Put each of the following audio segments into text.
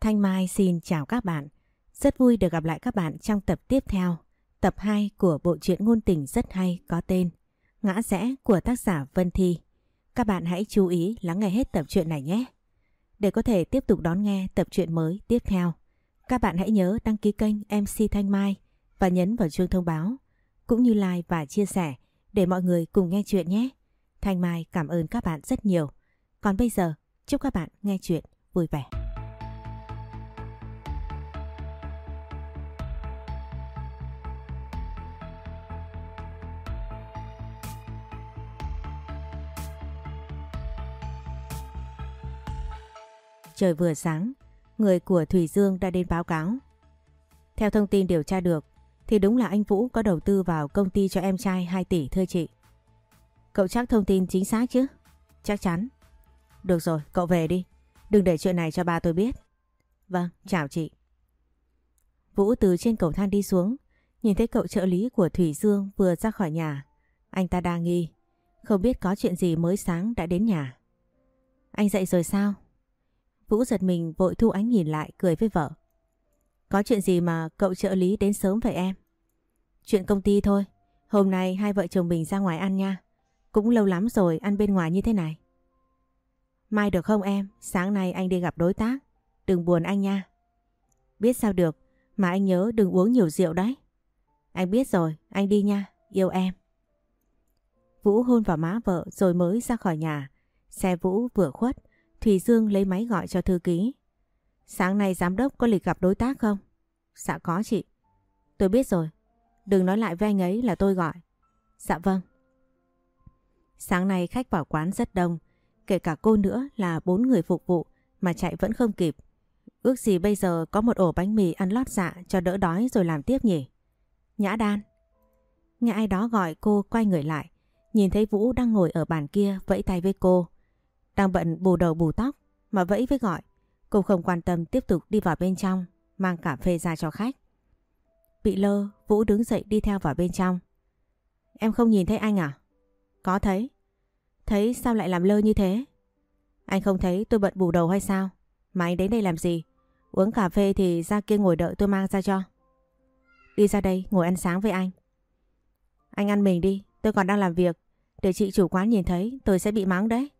Thanh Mai xin chào các bạn. Rất vui được gặp lại các bạn trong tập tiếp theo, tập 2 của bộ truyện ngôn tình rất hay có tên Ngã rẽ của tác giả Vân Thi. Các bạn hãy chú ý lắng nghe hết tập truyện này nhé. Để có thể tiếp tục đón nghe tập truyện mới tiếp theo, các bạn hãy nhớ đăng ký kênh MC Thanh Mai và nhấn vào chuông thông báo, cũng như like và chia sẻ để mọi người cùng nghe chuyện nhé. Thanh Mai cảm ơn các bạn rất nhiều. Còn bây giờ, chúc các bạn nghe chuyện vui vẻ. Trời vừa sáng, người của Thủy Dương đã đến báo cáo. Theo thông tin điều tra được, thì đúng là anh Vũ có đầu tư vào công ty cho em trai 2 tỷ thưa chị. Cậu chắc thông tin chính xác chứ? Chắc chắn. Được rồi, cậu về đi. Đừng để chuyện này cho ba tôi biết. Vâng, chào chị. Vũ từ trên cầu thang đi xuống, nhìn thấy cậu trợ lý của Thủy Dương vừa ra khỏi nhà. Anh ta đang nghi, không biết có chuyện gì mới sáng đã đến nhà. Anh dậy rồi sao? Vũ giật mình vội thu ánh nhìn lại cười với vợ. Có chuyện gì mà cậu trợ lý đến sớm vậy em? Chuyện công ty thôi. Hôm nay hai vợ chồng mình ra ngoài ăn nha. Cũng lâu lắm rồi ăn bên ngoài như thế này. Mai được không em? Sáng nay anh đi gặp đối tác. Đừng buồn anh nha. Biết sao được, mà anh nhớ đừng uống nhiều rượu đấy. Anh biết rồi, anh đi nha, yêu em. Vũ hôn vào má vợ rồi mới ra khỏi nhà. Xe Vũ vừa khuất, Thủy Dương lấy máy gọi cho thư ký. Sáng nay giám đốc có lịch gặp đối tác không? Dạ có chị. Tôi biết rồi. Đừng nói lại với anh ấy là tôi gọi. Dạ vâng. Sáng nay khách vào quán rất đông. Kể cả cô nữa là bốn người phục vụ mà chạy vẫn không kịp. Ước gì bây giờ có một ổ bánh mì ăn lót dạ cho đỡ đói rồi làm tiếp nhỉ? Nhã đan. Nghe ai đó gọi cô quay người lại. Nhìn thấy Vũ đang ngồi ở bàn kia vẫy tay với cô. Đang bận bù đầu bù tóc mà vẫy với gọi. Cô không quan tâm tiếp tục đi vào bên trong mang cà phê ra cho khách. Bị lơ, Vũ đứng dậy đi theo vào bên trong. Em không nhìn thấy anh à? Có thấy. Thấy sao lại làm lơ như thế? Anh không thấy tôi bận bù đầu hay sao? Mà anh đến đây làm gì? Uống cà phê thì ra kia ngồi đợi tôi mang ra cho. Đi ra đây ngồi ăn sáng với anh. Anh ăn mình đi, tôi còn đang làm việc. Để chị chủ quán nhìn thấy tôi sẽ bị mắng đấy.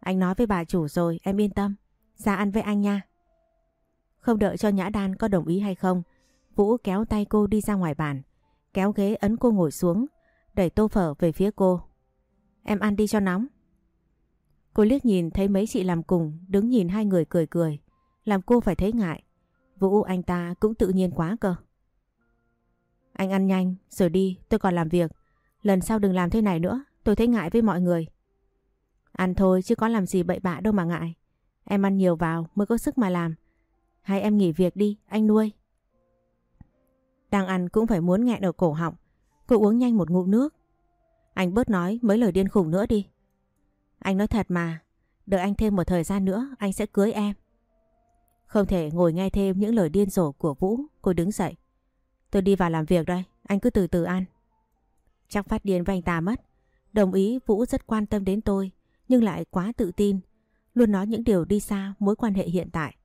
Anh nói với bà chủ rồi, em yên tâm. Ra ăn với anh nha. Không đợi cho Nhã Đan có đồng ý hay không, Vũ kéo tay cô đi ra ngoài bàn, kéo ghế ấn cô ngồi xuống, đẩy tô phở về phía cô. Em ăn đi cho nóng. Cô liếc nhìn thấy mấy chị làm cùng, đứng nhìn hai người cười cười, làm cô phải thấy ngại. Vũ anh ta cũng tự nhiên quá cơ. Anh ăn nhanh, rồi đi, tôi còn làm việc. Lần sau đừng làm thế này nữa, tôi thấy ngại với mọi người. Ăn thôi chứ có làm gì bậy bạ đâu mà ngại. Em ăn nhiều vào mới có sức mà làm. Hay em nghỉ việc đi, anh nuôi. Đang ăn cũng phải muốn nghẹn ở cổ họng. Cô uống nhanh một ngụm nước. Anh bớt nói mấy lời điên khủng nữa đi. Anh nói thật mà, đợi anh thêm một thời gian nữa anh sẽ cưới em. Không thể ngồi nghe thêm những lời điên rồ của Vũ, cô đứng dậy. Tôi đi vào làm việc đây, anh cứ từ từ ăn. Chắc phát điên với anh ta mất. Đồng ý Vũ rất quan tâm đến tôi, nhưng lại quá tự tin. Luôn nói những điều đi xa mối quan hệ hiện tại.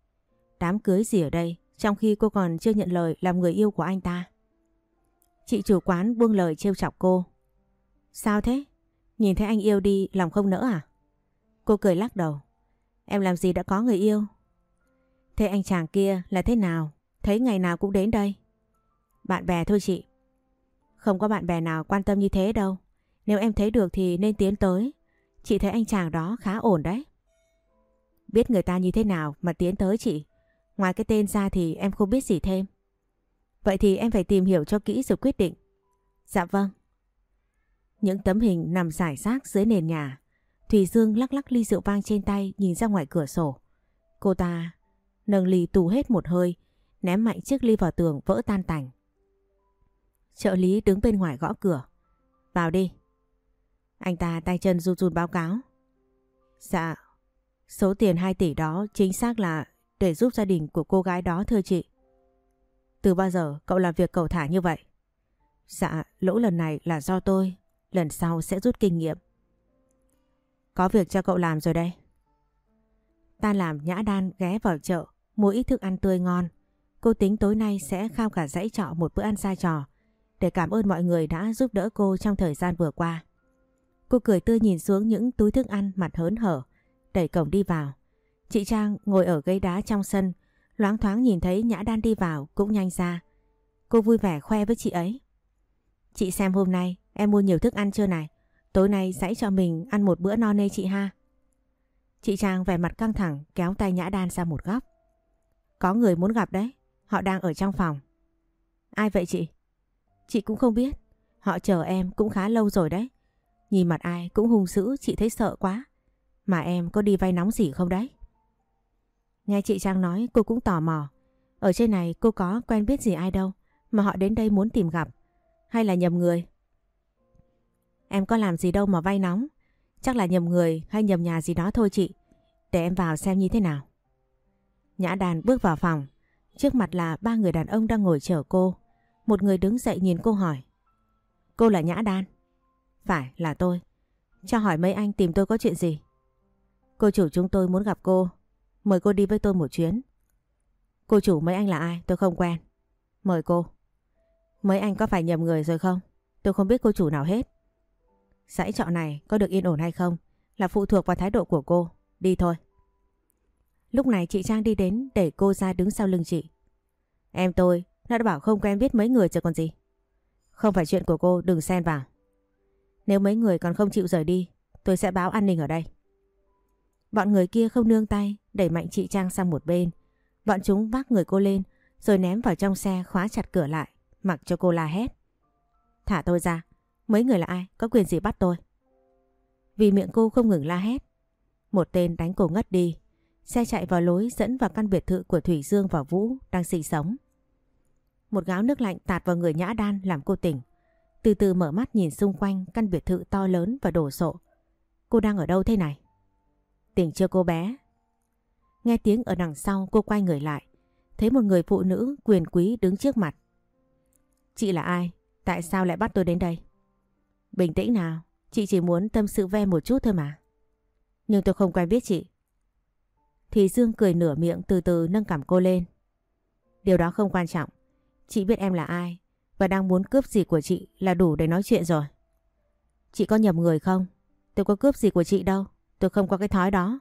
Đám cưới gì ở đây, trong khi cô còn chưa nhận lời làm người yêu của anh ta. Chị chủ quán buông lời trêu chọc cô. Sao thế? Nhìn thấy anh yêu đi, lòng không nỡ à? Cô cười lắc đầu. Em làm gì đã có người yêu? Thế anh chàng kia là thế nào? Thấy ngày nào cũng đến đây. Bạn bè thôi chị. Không có bạn bè nào quan tâm như thế đâu. Nếu em thấy được thì nên tiến tới. Chị thấy anh chàng đó khá ổn đấy. Biết người ta như thế nào mà tiến tới chị. Ngoài cái tên ra thì em không biết gì thêm. Vậy thì em phải tìm hiểu cho kỹ rồi quyết định. Dạ vâng. Những tấm hình nằm rải rác dưới nền nhà. Thùy Dương lắc lắc ly rượu vang trên tay nhìn ra ngoài cửa sổ. Cô ta nâng ly tù hết một hơi, ném mạnh chiếc ly vào tường vỡ tan tành. Trợ lý đứng bên ngoài gõ cửa. Vào đi. Anh ta tay chân run run báo cáo. Dạ, số tiền 2 tỷ đó chính xác là để giúp gia đình của cô gái đó thưa chị. Từ bao giờ cậu làm việc cầu thả như vậy? Dạ, lỗ lần này là do tôi, lần sau sẽ rút kinh nghiệm. Có việc cho cậu làm rồi đây. Ta làm nhã đan ghé vào chợ, mua ít thức ăn tươi ngon. Cô tính tối nay sẽ khao cả dãy trọ một bữa ăn xa trò để cảm ơn mọi người đã giúp đỡ cô trong thời gian vừa qua. Cô cười tươi nhìn xuống những túi thức ăn mặt hớn hở, đẩy cổng đi vào. Chị Trang ngồi ở ghế đá trong sân, loáng thoáng nhìn thấy Nhã Đan đi vào cũng nhanh ra. Cô vui vẻ khoe với chị ấy. Chị xem hôm nay em mua nhiều thức ăn chưa này? Tối nay dãy cho mình ăn một bữa no nê chị ha. Chị Trang vẻ mặt căng thẳng kéo tay Nhã Đan ra một góc. Có người muốn gặp đấy, họ đang ở trong phòng. Ai vậy chị? Chị cũng không biết, họ chờ em cũng khá lâu rồi đấy. Nhìn mặt ai cũng hung dữ, chị thấy sợ quá. Mà em có đi vay nóng gì không đấy? Nghe chị Trang nói, cô cũng tò mò. Ở trên này cô có quen biết gì ai đâu, mà họ đến đây muốn tìm gặp. Hay là nhầm người? Em có làm gì đâu mà vay nóng. Chắc là nhầm người hay nhầm nhà gì đó thôi chị. Để em vào xem như thế nào. Nhã đàn bước vào phòng. Trước mặt là ba người đàn ông đang ngồi chờ cô. Một người đứng dậy nhìn cô hỏi. Cô là Nhã Đan? Phải là tôi. Cho hỏi mấy anh tìm tôi có chuyện gì? Cô chủ chúng tôi muốn gặp cô. Mời cô đi với tôi một chuyến. Cô chủ mấy anh là ai? Tôi không quen. Mời cô. Mấy anh có phải nhầm người rồi không? Tôi không biết cô chủ nào hết. Sãi trọ này có được yên ổn hay không là phụ thuộc vào thái độ của cô. Đi thôi. Lúc này chị Trang đi đến để cô ra đứng sau lưng chị. Em tôi, nó đã bảo không quen biết mấy người chứ còn gì. Không phải chuyện của cô, đừng xen vào. Nếu mấy người còn không chịu rời đi, tôi sẽ báo an ninh ở đây. Bọn người kia không nương tay, đẩy mạnh chị Trang sang một bên. Bọn chúng vác người cô lên, rồi ném vào trong xe khóa chặt cửa lại, mặc cho cô la hét. Thả tôi ra, mấy người là ai, có quyền gì bắt tôi? Vì miệng cô không ngừng la hét. Một tên đánh cô ngất đi, xe chạy vào lối dẫn vào căn biệt thự của Thủy Dương và Vũ đang sinh sống. Một gáo nước lạnh tạt vào người Nhã Đan làm cô tỉnh. Từ từ mở mắt nhìn xung quanh căn biệt thự to lớn và đổ sộ. Cô đang ở đâu thế này? Tỉnh chưa cô bé? Nghe tiếng ở đằng sau cô quay người lại. Thấy một người phụ nữ quyền quý đứng trước mặt. Chị là ai? Tại sao lại bắt tôi đến đây? Bình tĩnh nào, chị chỉ muốn tâm sự ve một chút thôi mà. Nhưng tôi không quen biết chị. Thì Dương cười nửa miệng từ từ nâng cảm cô lên. Điều đó không quan trọng. Chị biết em là ai và đang muốn cướp gì của chị là đủ để nói chuyện rồi. Chị có nhầm người không? Tôi có cướp gì của chị đâu. Tôi không có cái thói đó.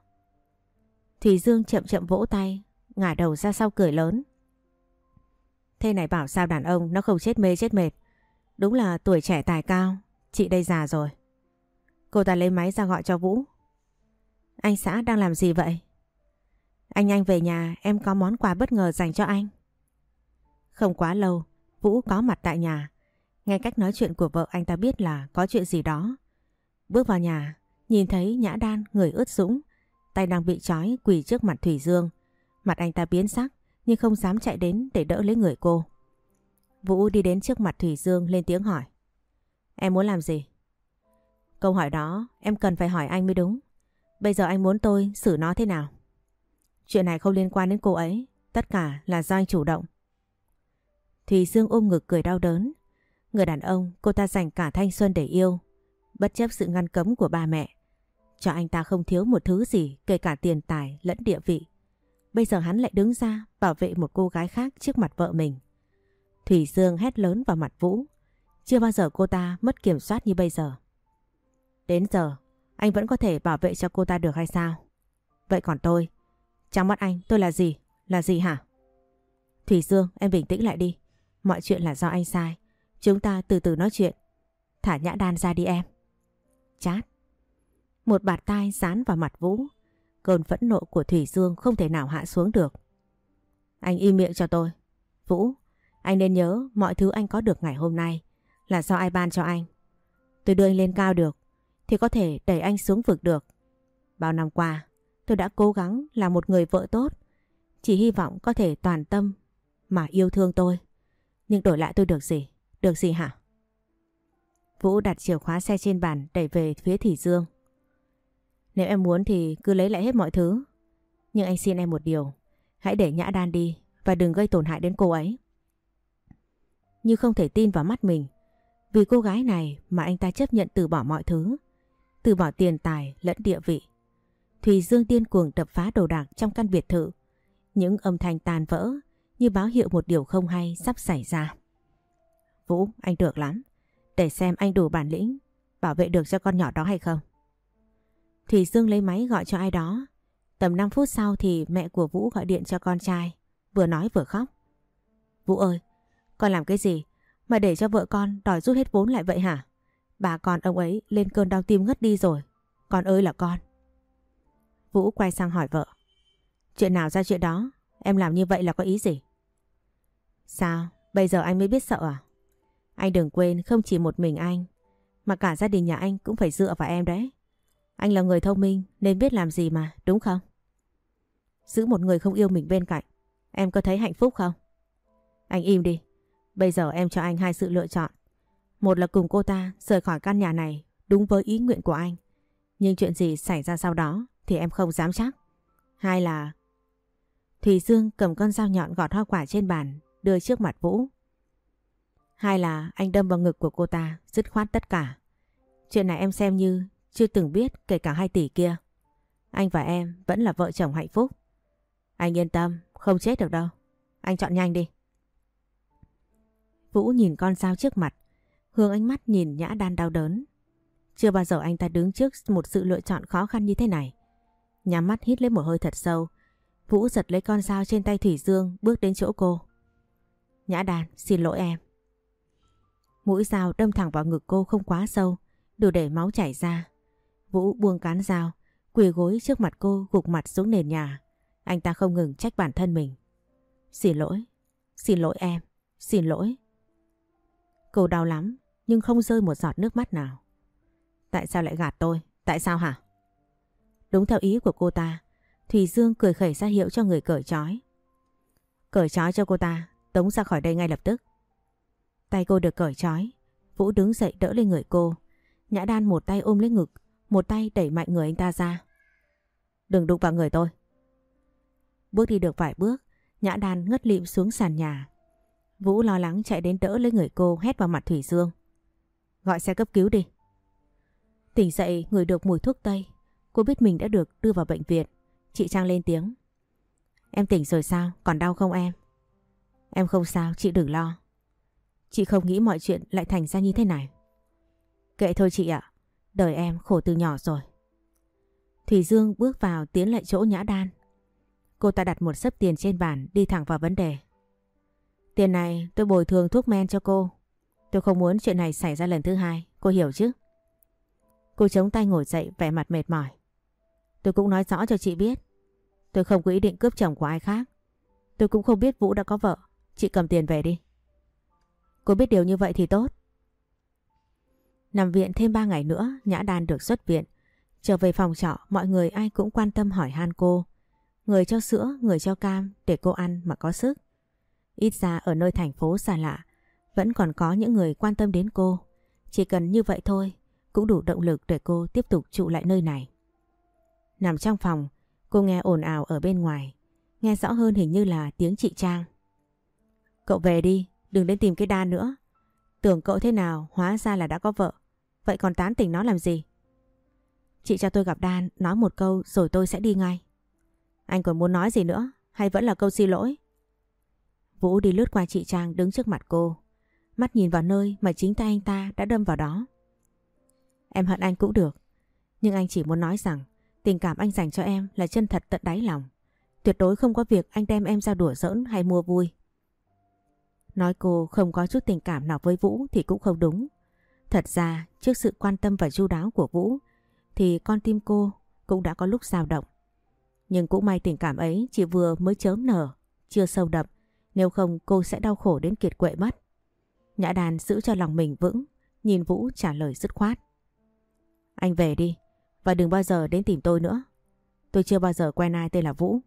Thủy Dương chậm chậm vỗ tay, ngả đầu ra sau cười lớn. Thế này bảo sao đàn ông nó không chết mê chết mệt. Đúng là tuổi trẻ tài cao, chị đây già rồi. Cô ta lấy máy ra gọi cho Vũ. Anh xã đang làm gì vậy? Anh anh về nhà em có món quà bất ngờ dành cho anh. Không quá lâu, Vũ có mặt tại nhà. Nghe cách nói chuyện của vợ anh ta biết là có chuyện gì đó. Bước vào nhà, nhìn thấy Nhã Đan người ướt sũng, tay đang bị trói quỳ trước mặt Thủy Dương. Mặt anh ta biến sắc nhưng không dám chạy đến để đỡ lấy người cô. Vũ đi đến trước mặt Thủy Dương lên tiếng hỏi. Em muốn làm gì? Câu hỏi đó em cần phải hỏi anh mới đúng. Bây giờ anh muốn tôi xử nó thế nào? Chuyện này không liên quan đến cô ấy. Tất cả là do anh chủ động. Thùy Dương ôm ngực cười đau đớn. Người đàn ông cô ta dành cả thanh xuân để yêu. Bất chấp sự ngăn cấm của ba mẹ. Cho anh ta không thiếu một thứ gì kể cả tiền tài lẫn địa vị. Bây giờ hắn lại đứng ra bảo vệ một cô gái khác trước mặt vợ mình. Thủy Dương hét lớn vào mặt Vũ. Chưa bao giờ cô ta mất kiểm soát như bây giờ. Đến giờ, anh vẫn có thể bảo vệ cho cô ta được hay sao? Vậy còn tôi? Trong mắt anh tôi là gì? Là gì hả? Thủy Dương, em bình tĩnh lại đi. Mọi chuyện là do anh sai. Chúng ta từ từ nói chuyện. Thả nhã đan ra đi em. Chát. Một bạt tai dán vào mặt Vũ. Cơn phẫn nộ của Thủy Dương không thể nào hạ xuống được. Anh im miệng cho tôi. Vũ, anh nên nhớ mọi thứ anh có được ngày hôm nay là do ai ban cho anh. Tôi đưa anh lên cao được thì có thể đẩy anh xuống vực được. Bao năm qua tôi đã cố gắng là một người vợ tốt. Chỉ hy vọng có thể toàn tâm mà yêu thương tôi. Nhưng đổi lại tôi được gì? Được gì hả? Vũ đặt chìa khóa xe trên bàn đẩy về phía Thủy Dương. Nếu em muốn thì cứ lấy lại hết mọi thứ. Nhưng anh xin em một điều. Hãy để Nhã Đan đi và đừng gây tổn hại đến cô ấy. Như không thể tin vào mắt mình. Vì cô gái này mà anh ta chấp nhận từ bỏ mọi thứ. Từ bỏ tiền tài lẫn địa vị. Thùy Dương điên cuồng đập phá đồ đạc trong căn biệt thự. Những âm thanh tàn vỡ như báo hiệu một điều không hay sắp xảy ra. Vũ, anh được lắm. Để xem anh đủ bản lĩnh bảo vệ được cho con nhỏ đó hay không. Thủy Dương lấy máy gọi cho ai đó. Tầm 5 phút sau thì mẹ của Vũ gọi điện cho con trai, vừa nói vừa khóc. Vũ ơi, con làm cái gì mà để cho vợ con đòi rút hết vốn lại vậy hả? Bà con ông ấy lên cơn đau tim ngất đi rồi. Con ơi là con. Vũ quay sang hỏi vợ. Chuyện nào ra chuyện đó? Em làm như vậy là có ý gì? Sao? Bây giờ anh mới biết sợ à? Anh đừng quên không chỉ một mình anh, mà cả gia đình nhà anh cũng phải dựa vào em đấy. Anh là người thông minh nên biết làm gì mà, đúng không? Giữ một người không yêu mình bên cạnh, em có thấy hạnh phúc không? Anh im đi, bây giờ em cho anh hai sự lựa chọn. Một là cùng cô ta rời khỏi căn nhà này đúng với ý nguyện của anh. Nhưng chuyện gì xảy ra sau đó thì em không dám chắc. Hai là... Thùy Dương cầm con dao nhọn gọt hoa quả trên bàn đưa trước mặt Vũ. Hai là anh đâm vào ngực của cô ta, dứt khoát tất cả. Chuyện này em xem như chưa từng biết kể cả hai tỷ kia. Anh và em vẫn là vợ chồng hạnh phúc. Anh yên tâm, không chết được đâu. Anh chọn nhanh đi. Vũ nhìn con dao trước mặt, hướng ánh mắt nhìn Nhã Đan đau đớn. Chưa bao giờ anh ta đứng trước một sự lựa chọn khó khăn như thế này. Nhắm mắt hít lấy một hơi thật sâu, Vũ giật lấy con dao trên tay Thủy Dương bước đến chỗ cô. Nhã đàn, xin lỗi em. Mũi dao đâm thẳng vào ngực cô không quá sâu, đủ để máu chảy ra. Vũ buông cán dao, quỳ gối trước mặt cô gục mặt xuống nền nhà. Anh ta không ngừng trách bản thân mình. Xin lỗi, xin lỗi em, xin lỗi. Cô đau lắm, nhưng không rơi một giọt nước mắt nào. Tại sao lại gạt tôi? Tại sao hả? Đúng theo ý của cô ta, Thùy Dương cười khẩy ra hiệu cho người cởi trói. Cởi trói cho cô ta, tống ra khỏi đây ngay lập tức. Tay cô được cởi trói, Vũ đứng dậy đỡ lên người cô. Nhã đan một tay ôm lấy ngực, một tay đẩy mạnh người anh ta ra. Đừng đụng vào người tôi. Bước đi được vài bước, Nhã đan ngất lịm xuống sàn nhà. Vũ lo lắng chạy đến đỡ lấy người cô hét vào mặt Thủy Dương. Gọi xe cấp cứu đi. Tỉnh dậy người được mùi thuốc tây. Cô biết mình đã được đưa vào bệnh viện. Chị Trang lên tiếng. Em tỉnh rồi sao? Còn đau không em? Em không sao, chị đừng lo. Chị không nghĩ mọi chuyện lại thành ra như thế này. Kệ thôi chị ạ, đời em khổ từ nhỏ rồi. Thủy Dương bước vào tiến lại chỗ Nhã Đan. Cô ta đặt một sấp tiền trên bàn đi thẳng vào vấn đề. Tiền này tôi bồi thường thuốc men cho cô. Tôi không muốn chuyện này xảy ra lần thứ hai, cô hiểu chứ? Cô chống tay ngồi dậy vẻ mặt mệt mỏi. Tôi cũng nói rõ cho chị biết. Tôi không có ý định cướp chồng của ai khác. Tôi cũng không biết Vũ đã có vợ. Chị cầm tiền về đi. Cô biết điều như vậy thì tốt. Nằm viện thêm 3 ngày nữa, Nhã Đan được xuất viện. Trở về phòng trọ, mọi người ai cũng quan tâm hỏi han cô. Người cho sữa, người cho cam để cô ăn mà có sức. Ít ra ở nơi thành phố xa lạ, vẫn còn có những người quan tâm đến cô. Chỉ cần như vậy thôi, cũng đủ động lực để cô tiếp tục trụ lại nơi này. Nằm trong phòng, cô nghe ồn ào ở bên ngoài. Nghe rõ hơn hình như là tiếng chị Trang. Cậu về đi, đừng đến tìm cái đa nữa. Tưởng cậu thế nào hóa ra là đã có vợ. Vậy còn tán tỉnh nó làm gì? Chị cho tôi gặp Đan nói một câu rồi tôi sẽ đi ngay. Anh còn muốn nói gì nữa? Hay vẫn là câu xin lỗi? Vũ đi lướt qua chị Trang đứng trước mặt cô. Mắt nhìn vào nơi mà chính tay anh ta đã đâm vào đó. Em hận anh cũng được. Nhưng anh chỉ muốn nói rằng tình cảm anh dành cho em là chân thật tận đáy lòng. Tuyệt đối không có việc anh đem em ra đùa giỡn hay mua vui. Nói cô không có chút tình cảm nào với Vũ thì cũng không đúng. Thật ra trước sự quan tâm và chu đáo của Vũ thì con tim cô cũng đã có lúc dao động. Nhưng cũng may tình cảm ấy chỉ vừa mới chớm nở, chưa sâu đậm, nếu không cô sẽ đau khổ đến kiệt quệ mất. Nhã đàn giữ cho lòng mình vững, nhìn Vũ trả lời dứt khoát. Anh về đi, và đừng bao giờ đến tìm tôi nữa. Tôi chưa bao giờ quen ai tên là Vũ.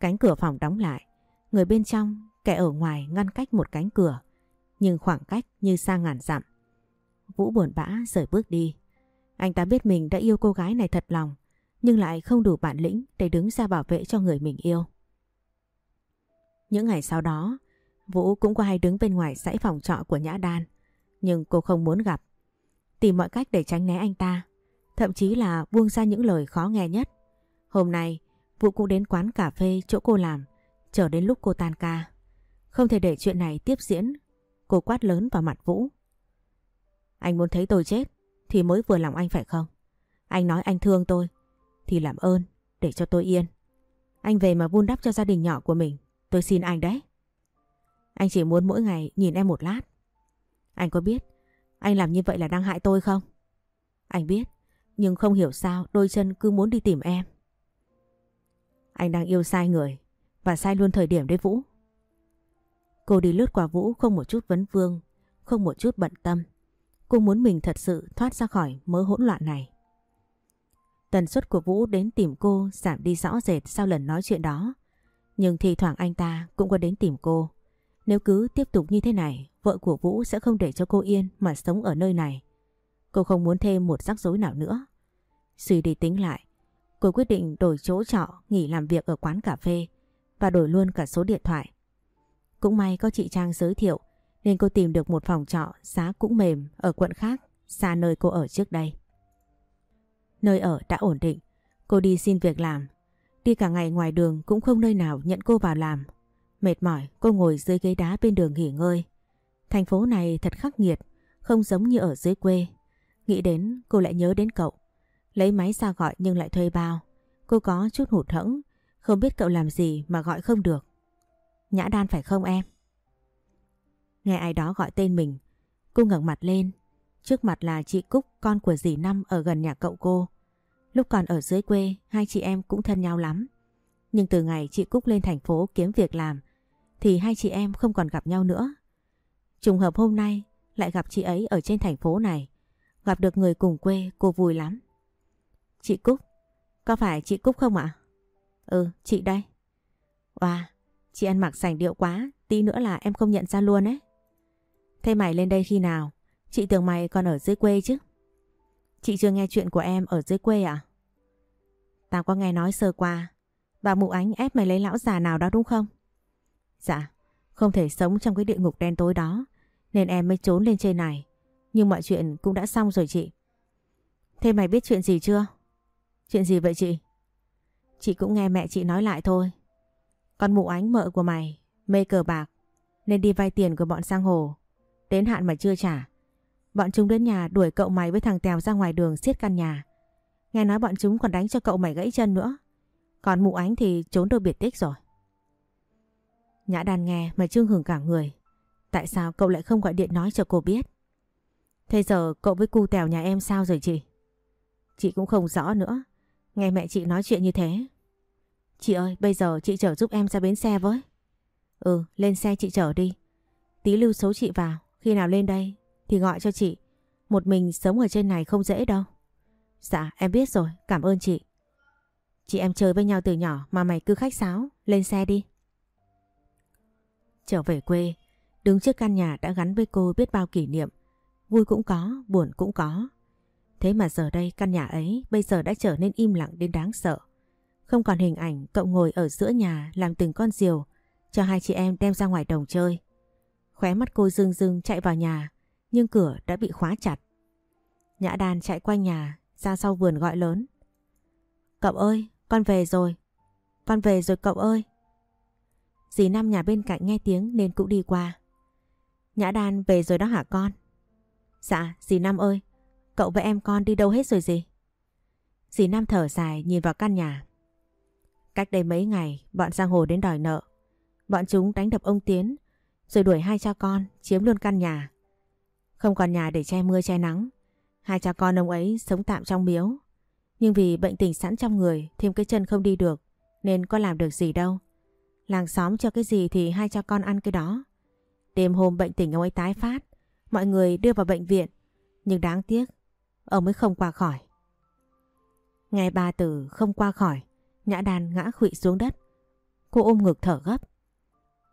Cánh cửa phòng đóng lại, người bên trong, kẻ ở ngoài ngăn cách một cánh cửa, nhưng khoảng cách như xa ngàn dặm. Vũ buồn bã rời bước đi. Anh ta biết mình đã yêu cô gái này thật lòng, nhưng lại không đủ bản lĩnh để đứng ra bảo vệ cho người mình yêu. Những ngày sau đó, Vũ cũng có hay đứng bên ngoài dãy phòng trọ của Nhã Đan, nhưng cô không muốn gặp. Tìm mọi cách để tránh né anh ta, thậm chí là buông ra những lời khó nghe nhất. Hôm nay, Vũ cũng đến quán cà phê chỗ cô làm, chờ đến lúc cô tan ca. Không thể để chuyện này tiếp diễn, cô quát lớn vào mặt Vũ. Anh muốn thấy tôi chết thì mới vừa lòng anh phải không? Anh nói anh thương tôi thì làm ơn để cho tôi yên. Anh về mà vun đắp cho gia đình nhỏ của mình, tôi xin anh đấy. Anh chỉ muốn mỗi ngày nhìn em một lát. Anh có biết anh làm như vậy là đang hại tôi không? Anh biết, nhưng không hiểu sao đôi chân cứ muốn đi tìm em. Anh đang yêu sai người và sai luôn thời điểm đấy Vũ. Cô đi lướt qua Vũ không một chút vấn vương, không một chút bận tâm. Cô muốn mình thật sự thoát ra khỏi mớ hỗn loạn này. Tần suất của Vũ đến tìm cô giảm đi rõ rệt sau lần nói chuyện đó. Nhưng thi thoảng anh ta cũng có đến tìm cô. Nếu cứ tiếp tục như thế này, vợ của Vũ sẽ không để cho cô yên mà sống ở nơi này. Cô không muốn thêm một rắc rối nào nữa. Suy đi tính lại, cô quyết định đổi chỗ trọ nghỉ làm việc ở quán cà phê và đổi luôn cả số điện thoại. Cũng may có chị Trang giới thiệu nên cô tìm được một phòng trọ giá cũng mềm ở quận khác xa nơi cô ở trước đây. Nơi ở đã ổn định, cô đi xin việc làm. Đi cả ngày ngoài đường cũng không nơi nào nhận cô vào làm. Mệt mỏi, cô ngồi dưới ghế đá bên đường nghỉ ngơi. Thành phố này thật khắc nghiệt, không giống như ở dưới quê. Nghĩ đến, cô lại nhớ đến cậu. Lấy máy ra gọi nhưng lại thuê bao. Cô có chút hụt hẫng, không biết cậu làm gì mà gọi không được. Nhã Đan phải không em? Nghe ai đó gọi tên mình, cô ngẩng mặt lên. Trước mặt là chị Cúc, con của dì Năm ở gần nhà cậu cô. Lúc còn ở dưới quê, hai chị em cũng thân nhau lắm. Nhưng từ ngày chị Cúc lên thành phố kiếm việc làm, thì hai chị em không còn gặp nhau nữa. Trùng hợp hôm nay lại gặp chị ấy ở trên thành phố này. Gặp được người cùng quê cô vui lắm. Chị Cúc, có phải chị Cúc không ạ? Ừ, chị đây. Wow, chị ăn mặc sành điệu quá, tí nữa là em không nhận ra luôn ấy. Thế mày lên đây khi nào? Chị tưởng mày còn ở dưới quê chứ. Chị chưa nghe chuyện của em ở dưới quê à? Tao có nghe nói sơ qua. Bà mụ ánh ép mày lấy lão già nào đó đúng không? Dạ, không thể sống trong cái địa ngục đen tối đó. Nên em mới trốn lên trên này. Nhưng mọi chuyện cũng đã xong rồi chị. Thế mày biết chuyện gì chưa? Chuyện gì vậy chị? Chị cũng nghe mẹ chị nói lại thôi. Con mụ ánh mợ của mày, mê cờ bạc, nên đi vay tiền của bọn sang hồ. Đến hạn mà chưa trả. Bọn chúng đến nhà đuổi cậu mày với thằng Tèo ra ngoài đường xiết căn nhà. Nghe nói bọn chúng còn đánh cho cậu mày gãy chân nữa. Còn mụ ánh thì trốn đâu biệt tích rồi. Nhã đàn nghe mà trương hưởng cả người. Tại sao cậu lại không gọi điện nói cho cô biết? Thế giờ cậu với cu Tèo nhà em sao rồi chị? Chị cũng không rõ nữa. Nghe mẹ chị nói chuyện như thế. Chị ơi, bây giờ chị chở giúp em ra bến xe với. Ừ, lên xe chị chở đi. Tí lưu số chị vào, khi nào lên đây thì gọi cho chị. Một mình sống ở trên này không dễ đâu. Dạ, em biết rồi, cảm ơn chị. Chị em chơi với nhau từ nhỏ mà mày cứ khách sáo, lên xe đi. Trở về quê, đứng trước căn nhà đã gắn với cô biết bao kỷ niệm. Vui cũng có, buồn cũng có. Thế mà giờ đây căn nhà ấy bây giờ đã trở nên im lặng đến đáng sợ. Không còn hình ảnh cậu ngồi ở giữa nhà làm từng con diều cho hai chị em đem ra ngoài đồng chơi. Khóe mắt cô rưng rưng chạy vào nhà nhưng cửa đã bị khóa chặt. Nhã đàn chạy quanh nhà ra sau vườn gọi lớn. Cậu ơi, con về rồi. Con về rồi cậu ơi. Dì Năm nhà bên cạnh nghe tiếng nên cũng đi qua. Nhã đàn về rồi đó hả con? Dạ, dì Năm ơi, cậu và em con đi đâu hết rồi gì? Dì Nam thở dài nhìn vào căn nhà. Cách đây mấy ngày, bọn giang hồ đến đòi nợ. Bọn chúng đánh đập ông Tiến, rồi đuổi hai cha con chiếm luôn căn nhà. Không còn nhà để che mưa che nắng. Hai cha con ông ấy sống tạm trong miếu. Nhưng vì bệnh tình sẵn trong người, thêm cái chân không đi được, nên có làm được gì đâu. Làng xóm cho cái gì thì hai cha con ăn cái đó. Đêm hôm bệnh tình ông ấy tái phát, mọi người đưa vào bệnh viện. Nhưng đáng tiếc, ông mới không qua khỏi. Nghe ba từ không qua khỏi, Nhã Đan ngã khụy xuống đất. Cô ôm ngực thở gấp.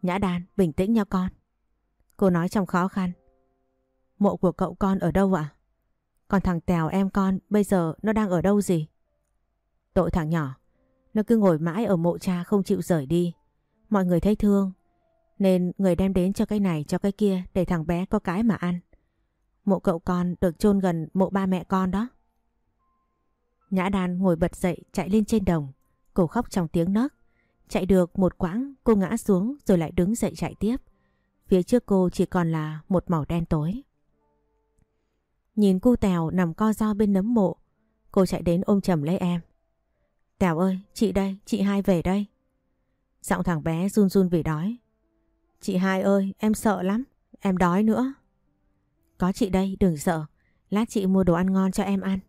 Nhã Đan, bình tĩnh nha con. Cô nói trong khó khăn. Mộ của cậu con ở đâu ạ? Còn thằng Tèo em con bây giờ nó đang ở đâu gì? Tội thằng nhỏ, nó cứ ngồi mãi ở mộ cha không chịu rời đi. Mọi người thấy thương, nên người đem đến cho cái này cho cái kia để thằng bé có cái mà ăn. Mộ cậu con được chôn gần mộ ba mẹ con đó. Nhã Đan ngồi bật dậy chạy lên trên đồng. cô khóc trong tiếng nấc. Chạy được một quãng cô ngã xuống rồi lại đứng dậy chạy tiếp. Phía trước cô chỉ còn là một màu đen tối. Nhìn cu Tèo nằm co do bên nấm mộ, cô chạy đến ôm chầm lấy em. Tèo ơi, chị đây, chị hai về đây. Giọng thằng bé run run vì đói. Chị hai ơi, em sợ lắm, em đói nữa. Có chị đây, đừng sợ, lát chị mua đồ ăn ngon cho em ăn.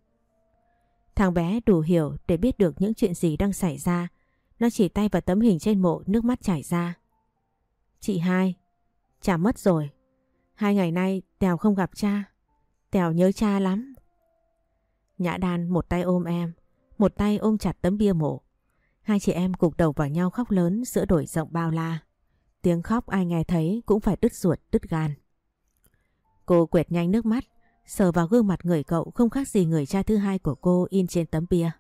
Thằng bé đủ hiểu để biết được những chuyện gì đang xảy ra. Nó chỉ tay vào tấm hình trên mộ nước mắt chảy ra. Chị hai, Chả mất rồi. Hai ngày nay Tèo không gặp cha. Tèo nhớ cha lắm. Nhã đan một tay ôm em, một tay ôm chặt tấm bia mộ. Hai chị em cục đầu vào nhau khóc lớn giữa đổi rộng bao la. Tiếng khóc ai nghe thấy cũng phải đứt ruột, đứt gan. Cô quẹt nhanh nước mắt, sờ vào gương mặt người cậu không khác gì người cha thứ hai của cô in trên tấm bia.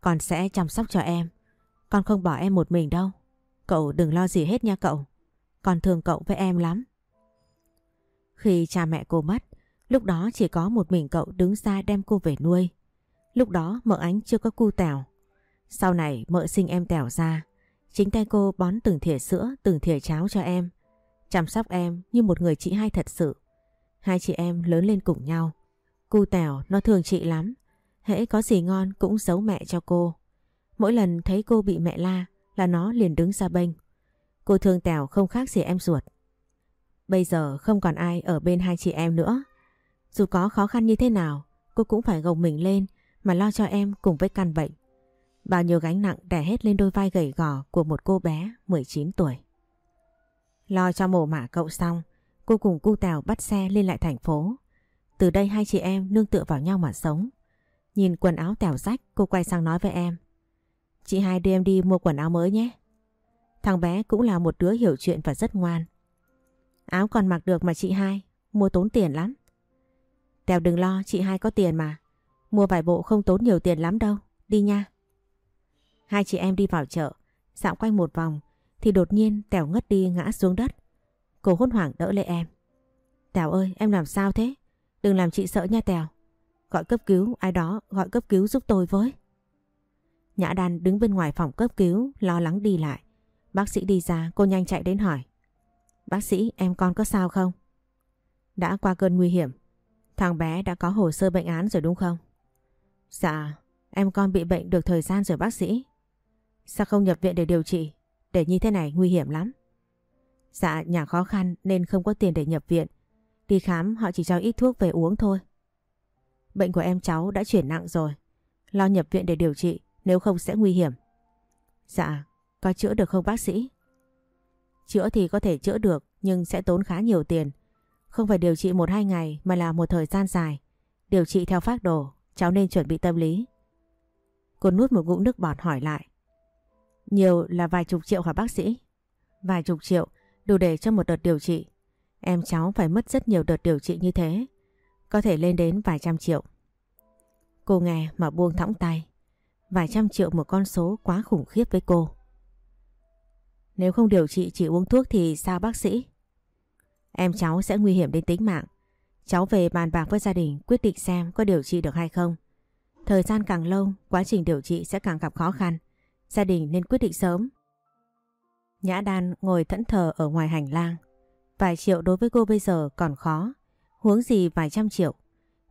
Con sẽ chăm sóc cho em. Con không bỏ em một mình đâu. Cậu đừng lo gì hết nha cậu. Con thương cậu với em lắm. Khi cha mẹ cô mất, lúc đó chỉ có một mình cậu đứng ra đem cô về nuôi. Lúc đó mợ ánh chưa có cu tèo. Sau này mợ sinh em tèo ra. Chính tay cô bón từng thìa sữa, từng thìa cháo cho em. Chăm sóc em như một người chị hai thật sự. Hai chị em lớn lên cùng nhau. Cu tèo nó thương chị lắm. Hễ có gì ngon cũng giấu mẹ cho cô. Mỗi lần thấy cô bị mẹ la là nó liền đứng ra bênh. Cô thương Tèo không khác gì em ruột. Bây giờ không còn ai ở bên hai chị em nữa. Dù có khó khăn như thế nào, cô cũng phải gồng mình lên mà lo cho em cùng với căn bệnh. Bao nhiêu gánh nặng đè hết lên đôi vai gầy gò của một cô bé 19 tuổi. Lo cho mổ mả cậu xong, cô cùng cu Tèo bắt xe lên lại thành phố. Từ đây hai chị em nương tựa vào nhau mà sống. Nhìn quần áo Tèo rách, cô quay sang nói với em. Chị hai đưa em đi mua quần áo mới nhé. Thằng bé cũng là một đứa hiểu chuyện và rất ngoan. Áo còn mặc được mà chị hai, mua tốn tiền lắm. Tèo đừng lo, chị hai có tiền mà. Mua vài bộ không tốn nhiều tiền lắm đâu, đi nha. Hai chị em đi vào chợ, dạo quanh một vòng, thì đột nhiên Tèo ngất đi ngã xuống đất. Cô hốt hoảng đỡ lấy em. Tèo ơi, em làm sao thế? Đừng làm chị sợ nha Tèo. Gọi cấp cứu, ai đó gọi cấp cứu giúp tôi với. Nhã Đan đứng bên ngoài phòng cấp cứu, lo lắng đi lại. Bác sĩ đi ra, cô nhanh chạy đến hỏi. Bác sĩ, em con có sao không? Đã qua cơn nguy hiểm. Thằng bé đã có hồ sơ bệnh án rồi đúng không? Dạ, em con bị bệnh được thời gian rồi bác sĩ. Sao không nhập viện để điều trị? Để như thế này nguy hiểm lắm. Dạ, nhà khó khăn nên không có tiền để nhập viện. Đi khám họ chỉ cho ít thuốc về uống thôi. Bệnh của em cháu đã chuyển nặng rồi. Lo nhập viện để điều trị nếu không sẽ nguy hiểm. Dạ, có chữa được không bác sĩ? Chữa thì có thể chữa được nhưng sẽ tốn khá nhiều tiền. Không phải điều trị một hai ngày mà là một thời gian dài. Điều trị theo phác đồ, cháu nên chuẩn bị tâm lý. Cô nuốt một ngụm nước bọt hỏi lại. Nhiều là vài chục triệu hả bác sĩ? Vài chục triệu đủ để cho một đợt điều trị. Em cháu phải mất rất nhiều đợt điều trị như thế. Có thể lên đến vài trăm triệu. Cô nghe mà buông thõng tay. Vài trăm triệu một con số quá khủng khiếp với cô. Nếu không điều trị chỉ uống thuốc thì sao bác sĩ? Em cháu sẽ nguy hiểm đến tính mạng. Cháu về bàn bạc với gia đình quyết định xem có điều trị được hay không. Thời gian càng lâu, quá trình điều trị sẽ càng gặp khó khăn. Gia đình nên quyết định sớm. Nhã Đan ngồi thẫn thờ ở ngoài hành lang. Vài triệu đối với cô bây giờ còn khó. Huống gì vài trăm triệu.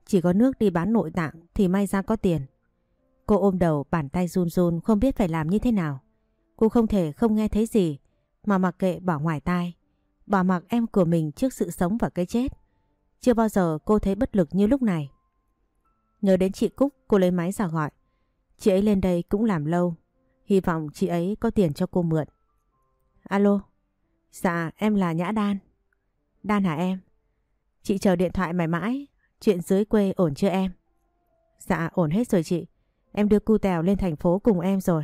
Chỉ có nước đi bán nội tạng thì may ra có tiền. Cô ôm đầu bàn tay run run không biết phải làm như thế nào. Cô không thể không nghe thấy gì, mà mặc kệ bỏ ngoài tai. Bỏ mặc em của mình trước sự sống và cái chết. Chưa bao giờ cô thấy bất lực như lúc này. Nhớ đến chị Cúc, cô lấy máy ra gọi. Chị ấy lên đây cũng làm lâu. Hy vọng chị ấy có tiền cho cô mượn. Alo. Dạ em là Nhã Đan. Đan hả em? Chị chờ điện thoại mãi mãi. Chuyện dưới quê ổn chưa em? Dạ ổn hết rồi chị. Em đưa cu tèo lên thành phố cùng em rồi.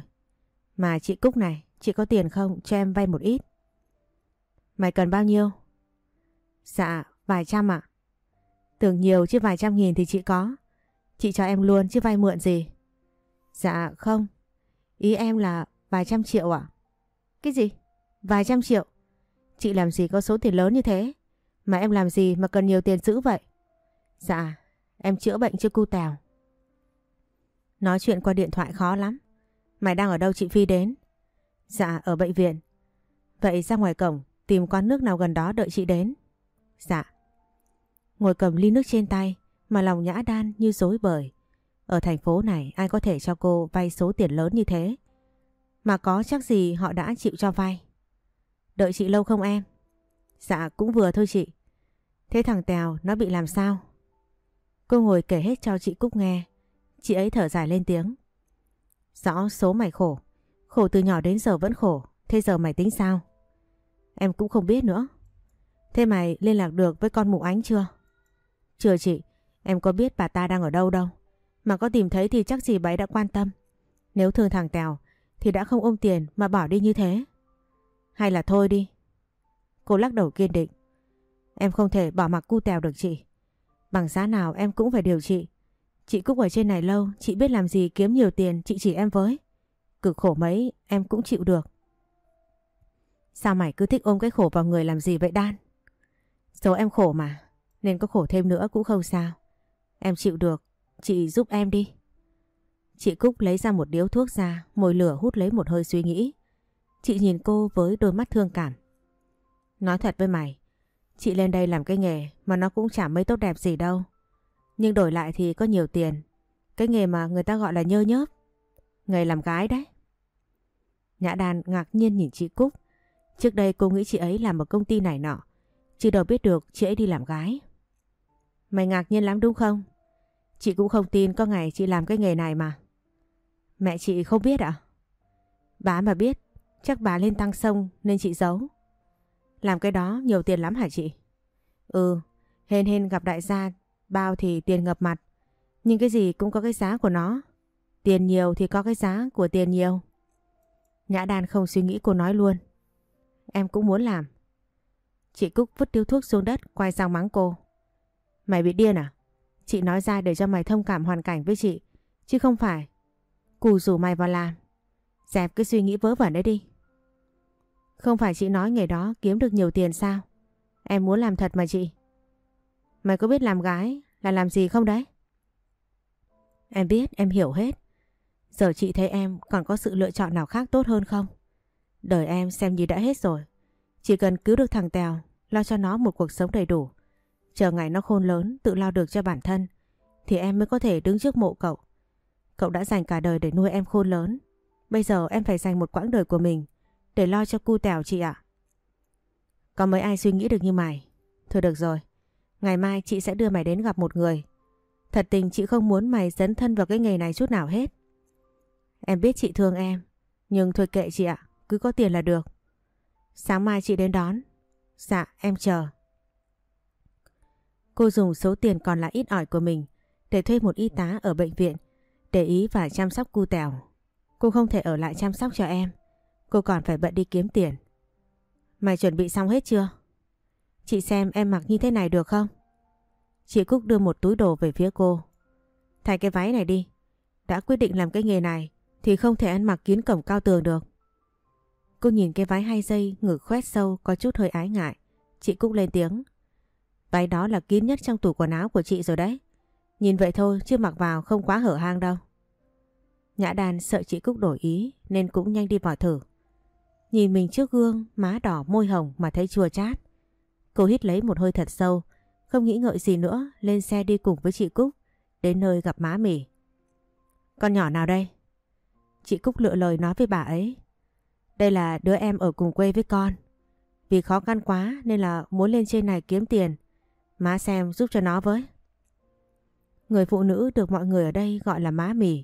Mà chị Cúc này, chị có tiền không? Cho em vay một ít. Mày cần bao nhiêu? Dạ, vài trăm ạ. Tưởng nhiều chứ vài trăm nghìn thì chị có. Chị cho em luôn chứ vay mượn gì. Dạ không. Ý em là vài trăm triệu ạ. Cái gì? Vài trăm triệu? Chị làm gì có số tiền lớn như thế? Mà em làm gì mà cần nhiều tiền giữ vậy? Dạ, em chữa bệnh cho cu tèo. Nói chuyện qua điện thoại khó lắm. Mày đang ở đâu chị Phi đến? Dạ ở bệnh viện. Vậy ra ngoài cổng tìm quán nước nào gần đó đợi chị đến. Dạ. Ngồi cầm ly nước trên tay mà lòng nhã đan như dối bời. Ở thành phố này ai có thể cho cô vay số tiền lớn như thế? Mà có chắc gì họ đã chịu cho vay. Đợi chị lâu không em? Dạ cũng vừa thôi chị. Thế thằng Tèo nó bị làm sao? Cô ngồi kể hết cho chị Cúc nghe. Chị ấy thở dài lên tiếng. Rõ số mày khổ. Khổ từ nhỏ đến giờ vẫn khổ. Thế giờ mày tính sao? Em cũng không biết nữa. Thế mày liên lạc được với con mụ ánh chưa? Chưa chị. Em có biết bà ta đang ở đâu đâu. Mà có tìm thấy thì chắc gì bà ấy đã quan tâm. Nếu thương thằng Tèo thì đã không ôm tiền mà bỏ đi như thế. Hay là thôi đi. Cô lắc đầu kiên định. Em không thể bỏ mặc cu Tèo được chị. Bằng giá nào em cũng phải điều trị. Chị Cúc ở trên này lâu, chị biết làm gì kiếm nhiều tiền, chị chỉ em với. Cực khổ mấy, em cũng chịu được. Sao mày cứ thích ôm cái khổ vào người làm gì vậy Đan? Số em khổ mà, nên có khổ thêm nữa cũng không sao. Em chịu được, chị giúp em đi. Chị Cúc lấy ra một điếu thuốc ra, mồi lửa hút lấy một hơi suy nghĩ. Chị nhìn cô với đôi mắt thương cảm. Nói thật với mày, chị lên đây làm cái nghề mà nó cũng chả mấy tốt đẹp gì đâu. Nhưng đổi lại thì có nhiều tiền. Cái nghề mà người ta gọi là nhơ nhớp. Nghề làm gái đấy. Nhã Đàn ngạc nhiên nhìn chị Cúc. Trước đây cô nghĩ chị ấy làm ở công ty này nọ. Chị đâu biết được chị ấy đi làm gái. Mày ngạc nhiên lắm đúng không? Chị cũng không tin có ngày chị làm cái nghề này mà. Mẹ chị không biết ạ? À? Bà mà biết, chắc bà lên tăng sông nên chị giấu. Làm cái đó nhiều tiền lắm hả chị? Ừ, hên hên gặp đại gia, bao thì tiền ngập mặt. Nhưng cái gì cũng có cái giá của nó. Tiền nhiều thì có cái giá của tiền nhiều. Nhã đàn không suy nghĩ cô nói luôn. Em cũng muốn làm. Chị Cúc vứt điếu thuốc xuống đất quay sang mắng cô. Mày bị điên à? Chị nói ra để cho mày thông cảm hoàn cảnh với chị. Chứ không phải. Cù rủ mày vào làm. Dẹp cái suy nghĩ vớ vẩn đấy đi. Không phải chị nói nghề đó kiếm được nhiều tiền sao? Em muốn làm thật mà chị. Mày có biết làm gái là làm gì không đấy? Em biết, em hiểu hết. Giờ chị thấy em còn có sự lựa chọn nào khác tốt hơn không? Đời em xem như đã hết rồi. Chỉ cần cứu được thằng Tèo, lo cho nó một cuộc sống đầy đủ. Chờ ngày nó khôn lớn, tự lo được cho bản thân, thì em mới có thể đứng trước mộ cậu. Cậu đã dành cả đời để nuôi em khôn lớn. Bây giờ em phải dành một quãng đời của mình để lo cho cu Tèo chị ạ. Có mấy ai suy nghĩ được như mày? Thôi được rồi, ngày mai chị sẽ đưa mày đến gặp một người. Thật tình chị không muốn mày dấn thân vào cái nghề này chút nào hết. Em biết chị thương em, nhưng thôi kệ chị ạ, cứ có tiền là được. Sáng mai chị đến đón. Dạ, em chờ. Cô dùng số tiền còn lại ít ỏi của mình để thuê một y tá ở bệnh viện để ý và chăm sóc cu tèo. Cô không thể ở lại chăm sóc cho em. Cô còn phải bận đi kiếm tiền. Mày chuẩn bị xong hết chưa? Chị xem em mặc như thế này được không? Chị Cúc đưa một túi đồ về phía cô. Thay cái váy này đi. Đã quyết định làm cái nghề này thì không thể ăn mặc kín cổng cao tường được. Cô nhìn cái váy hai dây ngực khoét sâu có chút hơi ái ngại. Chị Cúc lên tiếng. Váy đó là kín nhất trong tủ quần áo của chị rồi đấy. Nhìn vậy thôi, chứ mặc vào không quá hở hang đâu. Nhã đàn sợ chị Cúc đổi ý nên cũng nhanh đi vào thử. Nhìn mình trước gương, má đỏ môi hồng mà thấy chua chát. Cô hít lấy một hơi thật sâu, không nghĩ ngợi gì nữa, lên xe đi cùng với chị Cúc, đến nơi gặp má mỉ. Con nhỏ nào đây? Chị Cúc lựa lời nói với bà ấy. Đây là đứa em ở cùng quê với con. Vì khó khăn quá nên là muốn lên trên này kiếm tiền. Má xem giúp cho nó với. Người phụ nữ được mọi người ở đây gọi là má mì.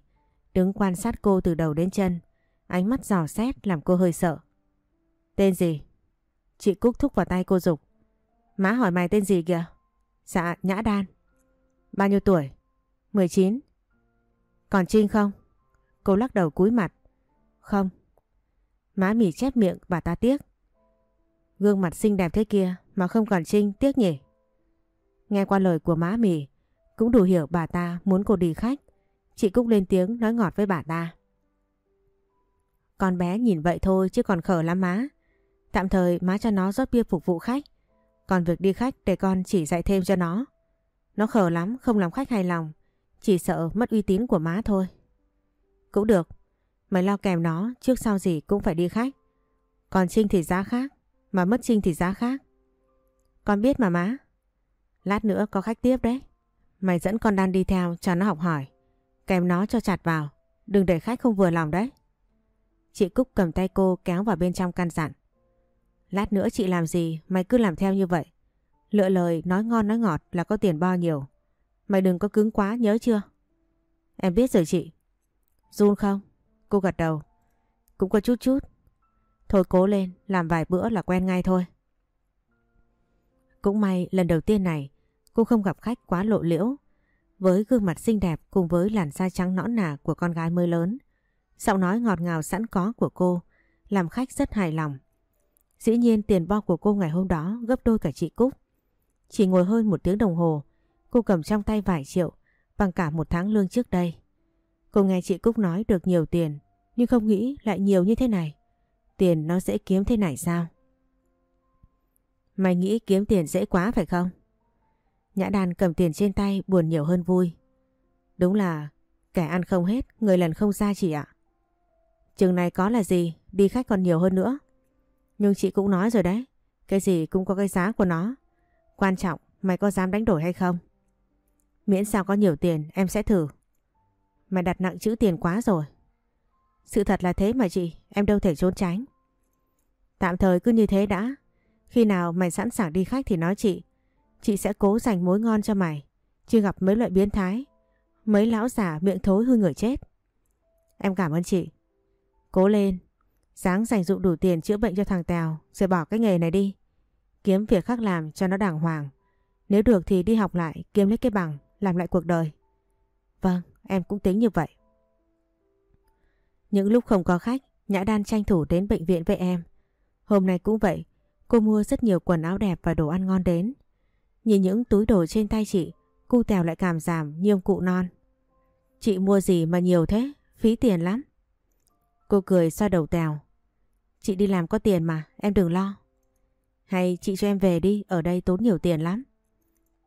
Đứng quan sát cô từ đầu đến chân. Ánh mắt giò xét làm cô hơi sợ. Tên gì? Chị Cúc thúc vào tay cô Dục. Má hỏi mày tên gì kìa? Dạ, Nhã Đan. Bao nhiêu tuổi? 19. Còn Trinh không? Cô lắc đầu cúi mặt. Không. Má mỉ chép miệng bà ta tiếc. Gương mặt xinh đẹp thế kia mà không còn Trinh tiếc nhỉ? Nghe qua lời của má mỉ cũng đủ hiểu bà ta muốn cô đi khách. Chị Cúc lên tiếng nói ngọt với bà ta. Con bé nhìn vậy thôi chứ còn khở lắm má. Tạm thời má cho nó rót bia phục vụ khách. Còn việc đi khách để con chỉ dạy thêm cho nó. Nó khờ lắm, không làm khách hài lòng. Chỉ sợ mất uy tín của má thôi. Cũng được. Mày lo kèm nó trước sau gì cũng phải đi khách. Còn Trinh thì giá khác, mà mất Trinh thì giá khác. Con biết mà má. Lát nữa có khách tiếp đấy. Mày dẫn con đan đi theo cho nó học hỏi. Kèm nó cho chặt vào. Đừng để khách không vừa lòng đấy. Chị Cúc cầm tay cô kéo vào bên trong căn dặn. Lát nữa chị làm gì mày cứ làm theo như vậy. Lựa lời nói ngon nói ngọt là có tiền bao nhiêu. Mày đừng có cứng quá nhớ chưa? Em biết rồi chị. Run không? Cô gật đầu. Cũng có chút chút. Thôi cố lên, làm vài bữa là quen ngay thôi. Cũng may lần đầu tiên này cô không gặp khách quá lộ liễu. Với gương mặt xinh đẹp cùng với làn da trắng nõn nà của con gái mới lớn. Giọng nói ngọt ngào sẵn có của cô làm khách rất hài lòng. Dĩ nhiên tiền bo của cô ngày hôm đó gấp đôi cả chị Cúc. Chỉ ngồi hơn một tiếng đồng hồ, cô cầm trong tay vài triệu bằng cả một tháng lương trước đây. Cô nghe chị Cúc nói được nhiều tiền, nhưng không nghĩ lại nhiều như thế này. Tiền nó dễ kiếm thế này sao? Mày nghĩ kiếm tiền dễ quá phải không? Nhã đàn cầm tiền trên tay buồn nhiều hơn vui. Đúng là kẻ ăn không hết, người lần không ra chị ạ. Chừng này có là gì, đi khách còn nhiều hơn nữa. Nhưng chị cũng nói rồi đấy, cái gì cũng có cái giá của nó. Quan trọng, mày có dám đánh đổi hay không? Miễn sao có nhiều tiền, em sẽ thử. Mày đặt nặng chữ tiền quá rồi. Sự thật là thế mà chị, em đâu thể trốn tránh. Tạm thời cứ như thế đã. Khi nào mày sẵn sàng đi khách thì nói chị. Chị sẽ cố dành mối ngon cho mày. Chưa gặp mấy loại biến thái. Mấy lão giả miệng thối hư người chết. Em cảm ơn chị. Cố lên. Sáng dành dụ đủ tiền chữa bệnh cho thằng Tèo rồi bỏ cái nghề này đi. Kiếm việc khác làm cho nó đàng hoàng. Nếu được thì đi học lại kiếm lấy cái bằng làm lại cuộc đời. Vâng, em cũng tính như vậy. Những lúc không có khách, Nhã Đan tranh thủ đến bệnh viện với em. Hôm nay cũng vậy, cô mua rất nhiều quần áo đẹp và đồ ăn ngon đến. Nhìn những túi đồ trên tay chị, cu tèo lại cảm giảm như ông cụ non. Chị mua gì mà nhiều thế, phí tiền lắm. Cô cười xoa đầu tèo. Chị đi làm có tiền mà, em đừng lo. Hay chị cho em về đi, ở đây tốn nhiều tiền lắm.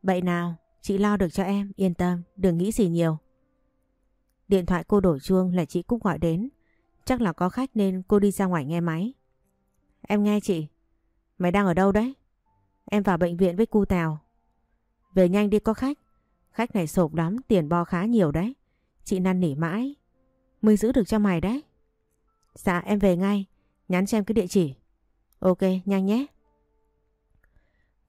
Vậy nào, chị lo được cho em, yên tâm, đừng nghĩ gì nhiều. Điện thoại cô đổ chuông là chị Cúc gọi đến. Chắc là có khách nên cô đi ra ngoài nghe máy. Em nghe chị. Mày đang ở đâu đấy? Em vào bệnh viện với cu Tào. Về nhanh đi có khách. Khách này sộp lắm, tiền bo khá nhiều đấy. Chị năn nỉ mãi. Mới giữ được cho mày đấy. Dạ em về ngay. Nhắn cho em cái địa chỉ. Ok, nhanh nhé.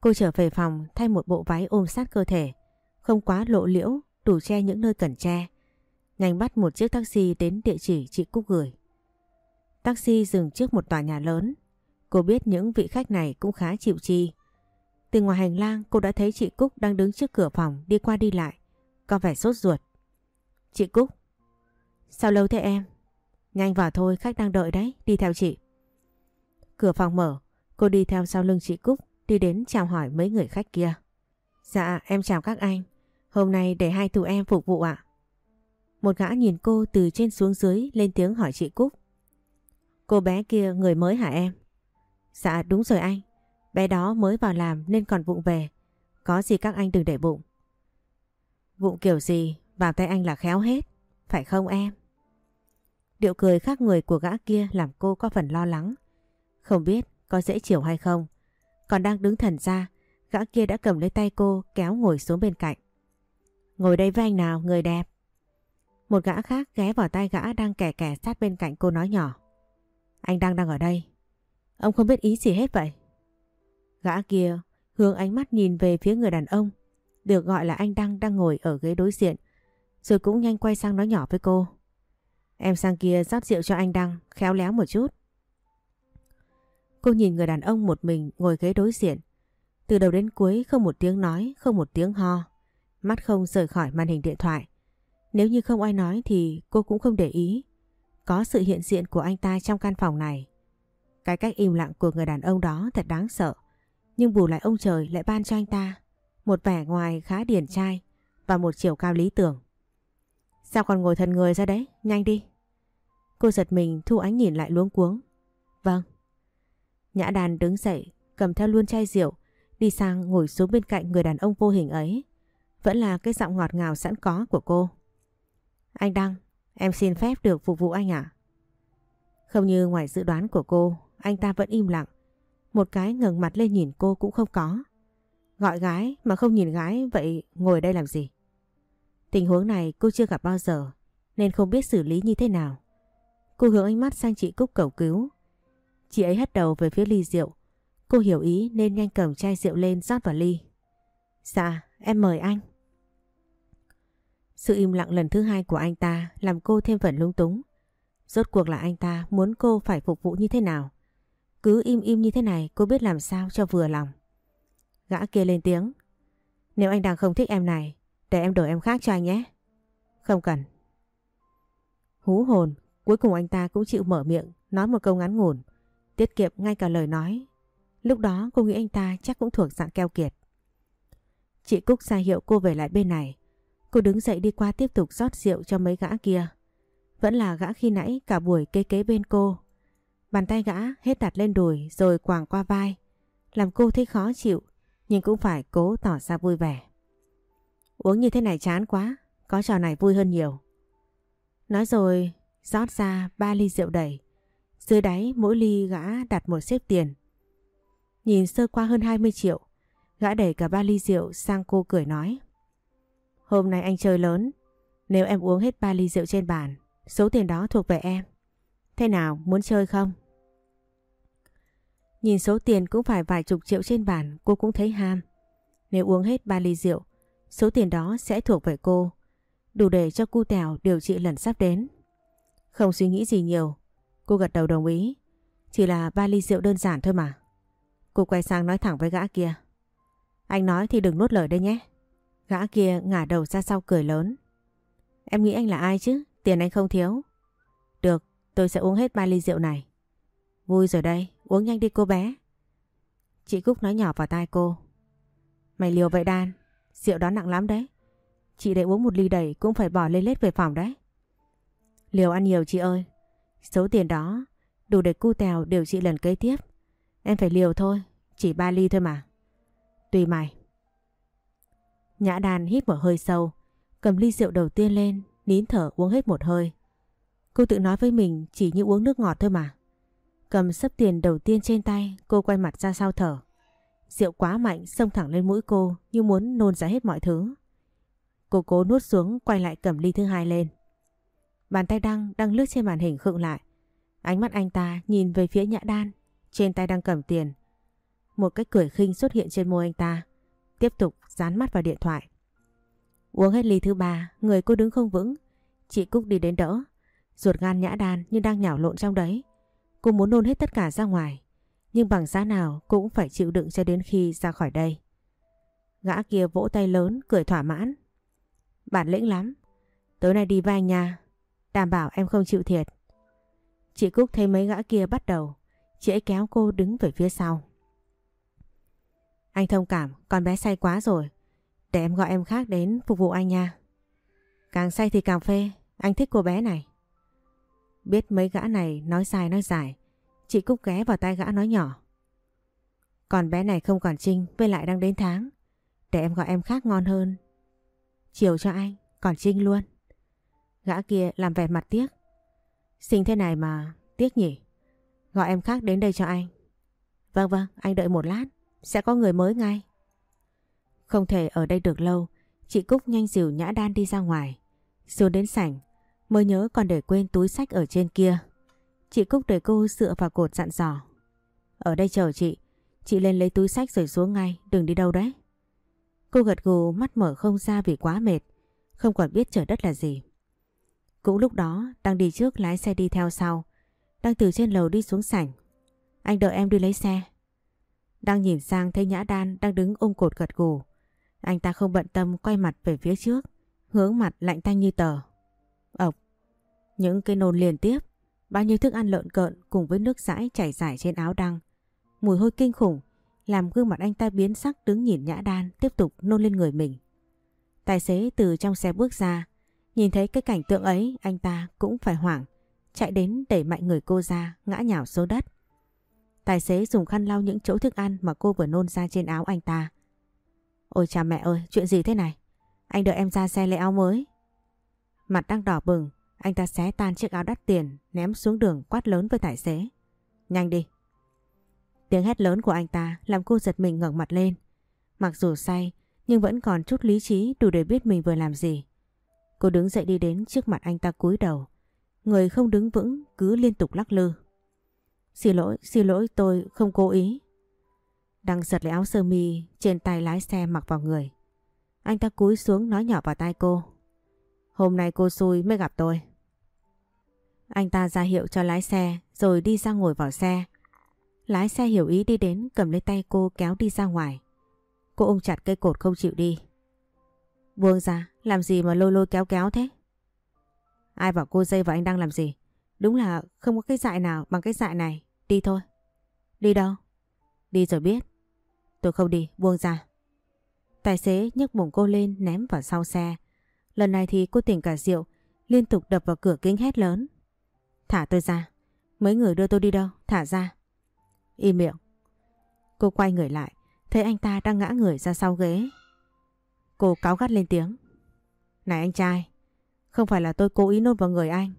Cô trở về phòng thay một bộ váy ôm sát cơ thể. Không quá lộ liễu, đủ che những nơi cần che. Nhanh bắt một chiếc taxi đến địa chỉ chị Cúc gửi. Taxi dừng trước một tòa nhà lớn. Cô biết những vị khách này cũng khá chịu chi. Từ ngoài hành lang cô đã thấy chị Cúc đang đứng trước cửa phòng đi qua đi lại. Có vẻ sốt ruột. Chị Cúc. Sao lâu thế em? Nhanh vào thôi khách đang đợi đấy, đi theo chị. Cửa phòng mở, cô đi theo sau lưng chị Cúc đi đến chào hỏi mấy người khách kia. Dạ em chào các anh, hôm nay để hai tụi em phục vụ ạ. Một gã nhìn cô từ trên xuống dưới lên tiếng hỏi chị Cúc. Cô bé kia người mới hả em? Dạ đúng rồi anh, bé đó mới vào làm nên còn vụng về. Có gì các anh đừng để bụng. Vụng kiểu gì vào tay anh là khéo hết, phải không em? Điệu cười khác người của gã kia làm cô có phần lo lắng. Không biết có dễ chịu hay không. Còn đang đứng thần ra, gã kia đã cầm lấy tay cô kéo ngồi xuống bên cạnh. Ngồi đây với anh nào, người đẹp. Một gã khác ghé vào tay gã đang kẻ kẻ sát bên cạnh cô nói nhỏ. Anh đang đang ở đây. Ông không biết ý gì hết vậy. Gã kia hướng ánh mắt nhìn về phía người đàn ông được gọi là anh Đăng đang ngồi ở ghế đối diện rồi cũng nhanh quay sang nói nhỏ với cô. Em sang kia rót rượu cho anh Đăng, khéo léo một chút. Cô nhìn người đàn ông một mình ngồi ghế đối diện. Từ đầu đến cuối không một tiếng nói, không một tiếng ho. Mắt không rời khỏi màn hình điện thoại. Nếu như không ai nói thì cô cũng không để ý. Có sự hiện diện của anh ta trong căn phòng này. Cái cách im lặng của người đàn ông đó thật đáng sợ. Nhưng bù lại ông trời lại ban cho anh ta một vẻ ngoài khá điển trai và một chiều cao lý tưởng. Sao còn ngồi thần người ra đấy? Nhanh đi. Cô giật mình thu ánh nhìn lại luống cuống. Vâng. Nhã đàn đứng dậy, cầm theo luôn chai rượu, đi sang ngồi xuống bên cạnh người đàn ông vô hình ấy. Vẫn là cái giọng ngọt ngào sẵn có của cô. Anh Đăng, em xin phép được phục vụ anh ạ. Không như ngoài dự đoán của cô, anh ta vẫn im lặng. Một cái ngẩng mặt lên nhìn cô cũng không có. Gọi gái mà không nhìn gái vậy ngồi đây làm gì? Tình huống này cô chưa gặp bao giờ nên không biết xử lý như thế nào. Cô hướng ánh mắt sang chị Cúc cầu cứu. Chị ấy hất đầu về phía ly rượu. Cô hiểu ý nên nhanh cầm chai rượu lên rót vào ly. Dạ, em mời anh. Sự im lặng lần thứ hai của anh ta làm cô thêm phần lung túng. Rốt cuộc là anh ta muốn cô phải phục vụ như thế nào? Cứ im im như thế này cô biết làm sao cho vừa lòng. Gã kia lên tiếng. Nếu anh đang không thích em này, để em đổi em khác cho anh nhé. Không cần. Hú hồn, cuối cùng anh ta cũng chịu mở miệng, nói một câu ngắn ngủn, tiết kiệm ngay cả lời nói. Lúc đó cô nghĩ anh ta chắc cũng thuộc dạng keo kiệt. Chị Cúc ra hiệu cô về lại bên này. Cô đứng dậy đi qua tiếp tục rót rượu cho mấy gã kia. Vẫn là gã khi nãy cả buổi kế kế bên cô. Bàn tay gã hết đặt lên đùi rồi quàng qua vai. Làm cô thấy khó chịu nhưng cũng phải cố tỏ ra vui vẻ. Uống như thế này chán quá, có trò này vui hơn nhiều. Nói rồi rót ra ba ly rượu đầy. Dưới đáy mỗi ly gã đặt một xếp tiền. Nhìn sơ qua hơn 20 triệu, gã đẩy cả ba ly rượu sang cô cười nói. Hôm nay anh chơi lớn, nếu em uống hết ba ly rượu trên bàn, số tiền đó thuộc về em. Thế nào, muốn chơi không? Nhìn số tiền cũng phải vài chục triệu trên bàn, cô cũng thấy ham. Nếu uống hết ba ly rượu, số tiền đó sẽ thuộc về cô. Đủ để cho cu tèo điều trị lần sắp đến. Không suy nghĩ gì nhiều, cô gật đầu đồng ý. Chỉ là ba ly rượu đơn giản thôi mà. Cô quay sang nói thẳng với gã kia. Anh nói thì đừng nuốt lời đây nhé. Gã kia ngả đầu ra sau cười lớn. Em nghĩ anh là ai chứ? Tiền anh không thiếu. Được, tôi sẽ uống hết ba ly rượu này. Vui rồi đây, uống nhanh đi cô bé. Chị Cúc nói nhỏ vào tai cô. Mày liều vậy Đan, rượu đó nặng lắm đấy. Chị để uống một ly đầy cũng phải bỏ lên lết về phòng đấy. Liều ăn nhiều chị ơi. Số tiền đó đủ để cu tèo điều trị lần kế tiếp. Em phải liều thôi, chỉ ba ly thôi mà. Tùy mày. Nhã đàn hít một hơi sâu, cầm ly rượu đầu tiên lên, nín thở uống hết một hơi. Cô tự nói với mình chỉ như uống nước ngọt thôi mà. Cầm sấp tiền đầu tiên trên tay, cô quay mặt ra sau thở. Rượu quá mạnh xông thẳng lên mũi cô như muốn nôn ra hết mọi thứ. Cô cố nuốt xuống quay lại cầm ly thứ hai lên. Bàn tay Đăng đang lướt trên màn hình khựng lại. Ánh mắt anh ta nhìn về phía nhã đan, trên tay đang cầm tiền. Một cái cười khinh xuất hiện trên môi anh ta. Tiếp tục dán mắt vào điện thoại. Uống hết ly thứ ba, người cô đứng không vững. Chị Cúc đi đến đỡ. Ruột gan nhã đan như đang nhảo lộn trong đấy. Cô muốn nôn hết tất cả ra ngoài. Nhưng bằng giá nào cũng phải chịu đựng cho đến khi ra khỏi đây. Gã kia vỗ tay lớn, cười thỏa mãn. Bản lĩnh lắm. Tối nay đi với anh nha. Đảm bảo em không chịu thiệt. Chị Cúc thấy mấy gã kia bắt đầu. Chị ấy kéo cô đứng về phía sau. Anh thông cảm, con bé say quá rồi. Để em gọi em khác đến phục vụ anh nha. Càng say thì càng phê, anh thích cô bé này. Biết mấy gã này nói dài nói dài, chị Cúc ghé vào tay gã nói nhỏ. Còn bé này không còn Trinh, với lại đang đến tháng. Để em gọi em khác ngon hơn. Chiều cho anh, còn Trinh luôn. Gã kia làm vẻ mặt tiếc. Xinh thế này mà, tiếc nhỉ. Gọi em khác đến đây cho anh. Vâng vâng, anh đợi một lát. Sẽ có người mới ngay. Không thể ở đây được lâu, chị Cúc nhanh dìu nhã đan đi ra ngoài. xuống đến sảnh, mới nhớ còn để quên túi sách ở trên kia. Chị Cúc để cô dựa vào cột dặn dò. Ở đây chờ chị, chị lên lấy túi sách rồi xuống ngay, đừng đi đâu đấy. Cô gật gù mắt mở không ra vì quá mệt, không còn biết trời đất là gì. Cũng lúc đó, đang đi trước lái xe đi theo sau, đang từ trên lầu đi xuống sảnh. Anh đợi em đi lấy xe. Đang nhìn sang thấy Nhã Đan đang đứng ôm cột gật gù. Anh ta không bận tâm quay mặt về phía trước, hướng mặt lạnh tanh như tờ. Ốc, những cây nôn liên tiếp, bao nhiêu thức ăn lợn cợn cùng với nước dãi chảy dài trên áo đăng. Mùi hôi kinh khủng, làm gương mặt anh ta biến sắc đứng nhìn Nhã Đan tiếp tục nôn lên người mình. Tài xế từ trong xe bước ra, nhìn thấy cái cảnh tượng ấy anh ta cũng phải hoảng, chạy đến đẩy mạnh người cô ra, ngã nhào xuống đất. Tài xế dùng khăn lau những chỗ thức ăn mà cô vừa nôn ra trên áo anh ta. Ôi cha mẹ ơi, chuyện gì thế này? Anh đợi em ra xe lấy áo mới. Mặt đang đỏ bừng, Anh ta xé tan chiếc áo đắt tiền ném xuống đường quát lớn với tài xế. Nhanh đi. Tiếng hét lớn của anh ta làm cô giật mình ngẩng mặt lên. Mặc dù say nhưng vẫn còn chút lý trí đủ để biết mình vừa làm gì. Cô đứng dậy đi đến trước mặt anh ta cúi đầu. Người không đứng vững cứ liên tục lắc lư. Xin lỗi, xin lỗi tôi không cố ý. Đăng giật lấy áo sơ mi trên tay lái xe mặc vào người. Anh ta cúi xuống nói nhỏ vào tai cô. Hôm nay cô xui mới gặp tôi. Anh ta ra hiệu cho lái xe rồi đi ra ngồi vào xe. Lái xe hiểu ý đi đến cầm lấy tay cô kéo đi ra ngoài. Cô ôm chặt cây cột không chịu đi. Buông ra, làm gì mà lôi lôi kéo kéo thế? Ai bảo cô dây và anh đang làm gì? Đúng là không có cái dại nào bằng cái dại này. Đi thôi. Đi đâu? Đi rồi biết. Tôi không đi, buông ra. Tài xế nhấc bụng cô lên ném vào sau xe. Lần này thì cô tỉnh cả rượu, liên tục đập vào cửa kính hét lớn. Thả tôi ra. Mấy người đưa tôi đi đâu? Thả ra. Im miệng. Cô quay người lại, thấy anh ta đang ngã người ra sau ghế. Cô cáo gắt lên tiếng. Này anh trai, không phải là tôi cố ý nôn vào người anh.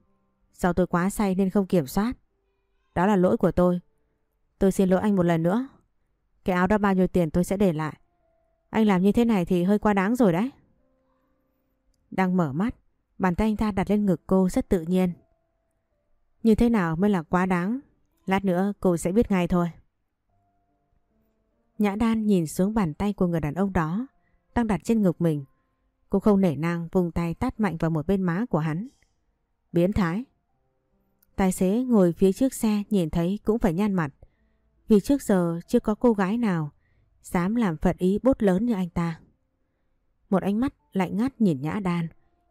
Do tôi quá say nên không kiểm soát. Đó là lỗi của tôi. Tôi xin lỗi anh một lần nữa. Cái áo đó bao nhiêu tiền tôi sẽ để lại. Anh làm như thế này thì hơi quá đáng rồi đấy. Đang mở mắt, bàn tay anh ta đặt lên ngực cô rất tự nhiên. Như thế nào mới là quá đáng? Lát nữa cô sẽ biết ngay thôi. Nhã Đan nhìn xuống bàn tay của người đàn ông đó đang đặt trên ngực mình. Cô không nể nang vùng tay tát mạnh vào một bên má của hắn. Biến thái. Tài xế ngồi phía trước xe nhìn thấy cũng phải nhăn mặt. Vì trước giờ chưa có cô gái nào dám làm phật ý bốt lớn như anh ta. Một ánh mắt lạnh ngắt nhìn Nhã Đan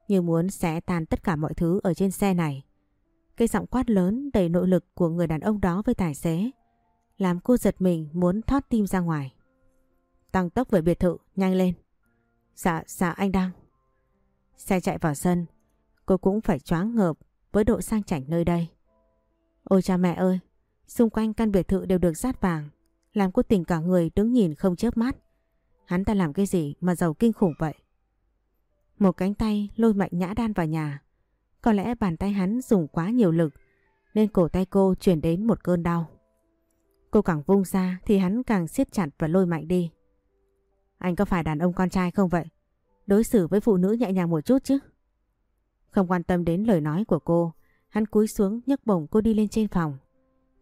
như muốn xé tan tất cả mọi thứ ở trên xe này. Cây giọng quát lớn đầy nội lực của người đàn ông đó với tài xế làm cô giật mình muốn thoát tim ra ngoài. Tăng tốc về biệt thự, nhanh lên. Dạ, dạ anh đang. Xe chạy vào sân, cô cũng phải choáng ngợp với độ sang chảnh nơi đây. Ôi cha mẹ ơi, xung quanh căn biệt thự đều được rát vàng, làm cô tỉnh cả người đứng nhìn không chớp mắt. Hắn ta làm cái gì mà giàu kinh khủng vậy? Một cánh tay lôi mạnh nhã đan vào nhà. Có lẽ bàn tay hắn dùng quá nhiều lực nên cổ tay cô chuyển đến một cơn đau. Cô càng vung ra thì hắn càng siết chặt và lôi mạnh đi. Anh có phải đàn ông con trai không vậy? Đối xử với phụ nữ nhẹ nhàng một chút chứ? Không quan tâm đến lời nói của cô, hắn cúi xuống nhấc bổng cô đi lên trên phòng.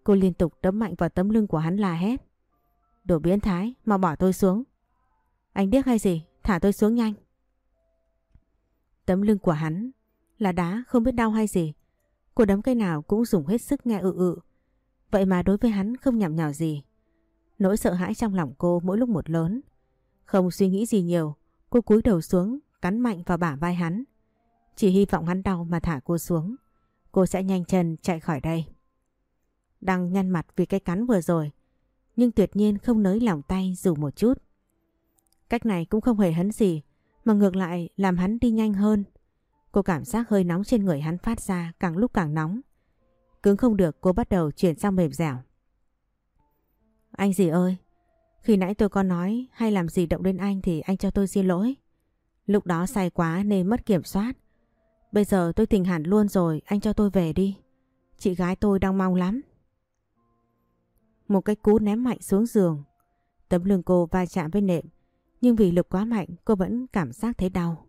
Cô liên tục đấm mạnh vào tấm lưng của hắn là hét. Đồ biến thái, mà bỏ tôi xuống. Anh điếc hay gì? Thả tôi xuống nhanh. Tấm lưng của hắn là đá không biết đau hay gì. Cô đấm cây nào cũng dùng hết sức nghe ự ự. Vậy mà đối với hắn không nhảm nhào gì. Nỗi sợ hãi trong lòng cô mỗi lúc một lớn. Không suy nghĩ gì nhiều, cô cúi đầu xuống, cắn mạnh vào bả vai hắn. Chỉ hy vọng hắn đau mà thả cô xuống. Cô sẽ nhanh chân chạy khỏi đây. Đăng nhăn mặt vì cái cắn vừa rồi, nhưng tuyệt nhiên không nới lòng tay dù một chút. Cách này cũng không hề hấn gì, mà ngược lại làm hắn đi nhanh hơn. Cô cảm giác hơi nóng trên người hắn phát ra càng lúc càng nóng. Cứng không được cô bắt đầu chuyển sang mềm dẻo. Anh gì ơi, khi nãy tôi có nói hay làm gì động đến anh thì anh cho tôi xin lỗi. Lúc đó say quá nên mất kiểm soát. Bây giờ tôi tỉnh hẳn luôn rồi, anh cho tôi về đi. Chị gái tôi đang mong lắm. Một cái cú ném mạnh xuống giường. Tấm lưng cô va chạm với nệm. Nhưng vì lực quá mạnh cô vẫn cảm giác thấy đau.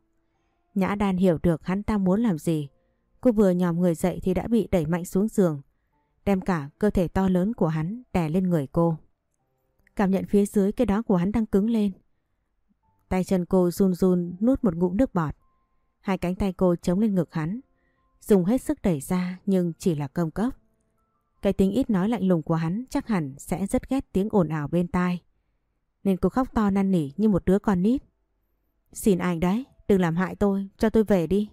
Nhã đan hiểu được hắn ta muốn làm gì. Cô vừa nhòm người dậy thì đã bị đẩy mạnh xuống giường. Đem cả cơ thể to lớn của hắn đè lên người cô. Cảm nhận phía dưới cái đó của hắn đang cứng lên. Tay chân cô run run nuốt một ngụm nước bọt. Hai cánh tay cô chống lên ngực hắn. Dùng hết sức đẩy ra nhưng chỉ là công cấp. Cái tính ít nói lạnh lùng của hắn chắc hẳn sẽ rất ghét tiếng ồn ào bên tai. Nên cô khóc to năn nỉ như một đứa con nít. Xin anh đấy, đừng làm hại tôi, cho tôi về đi.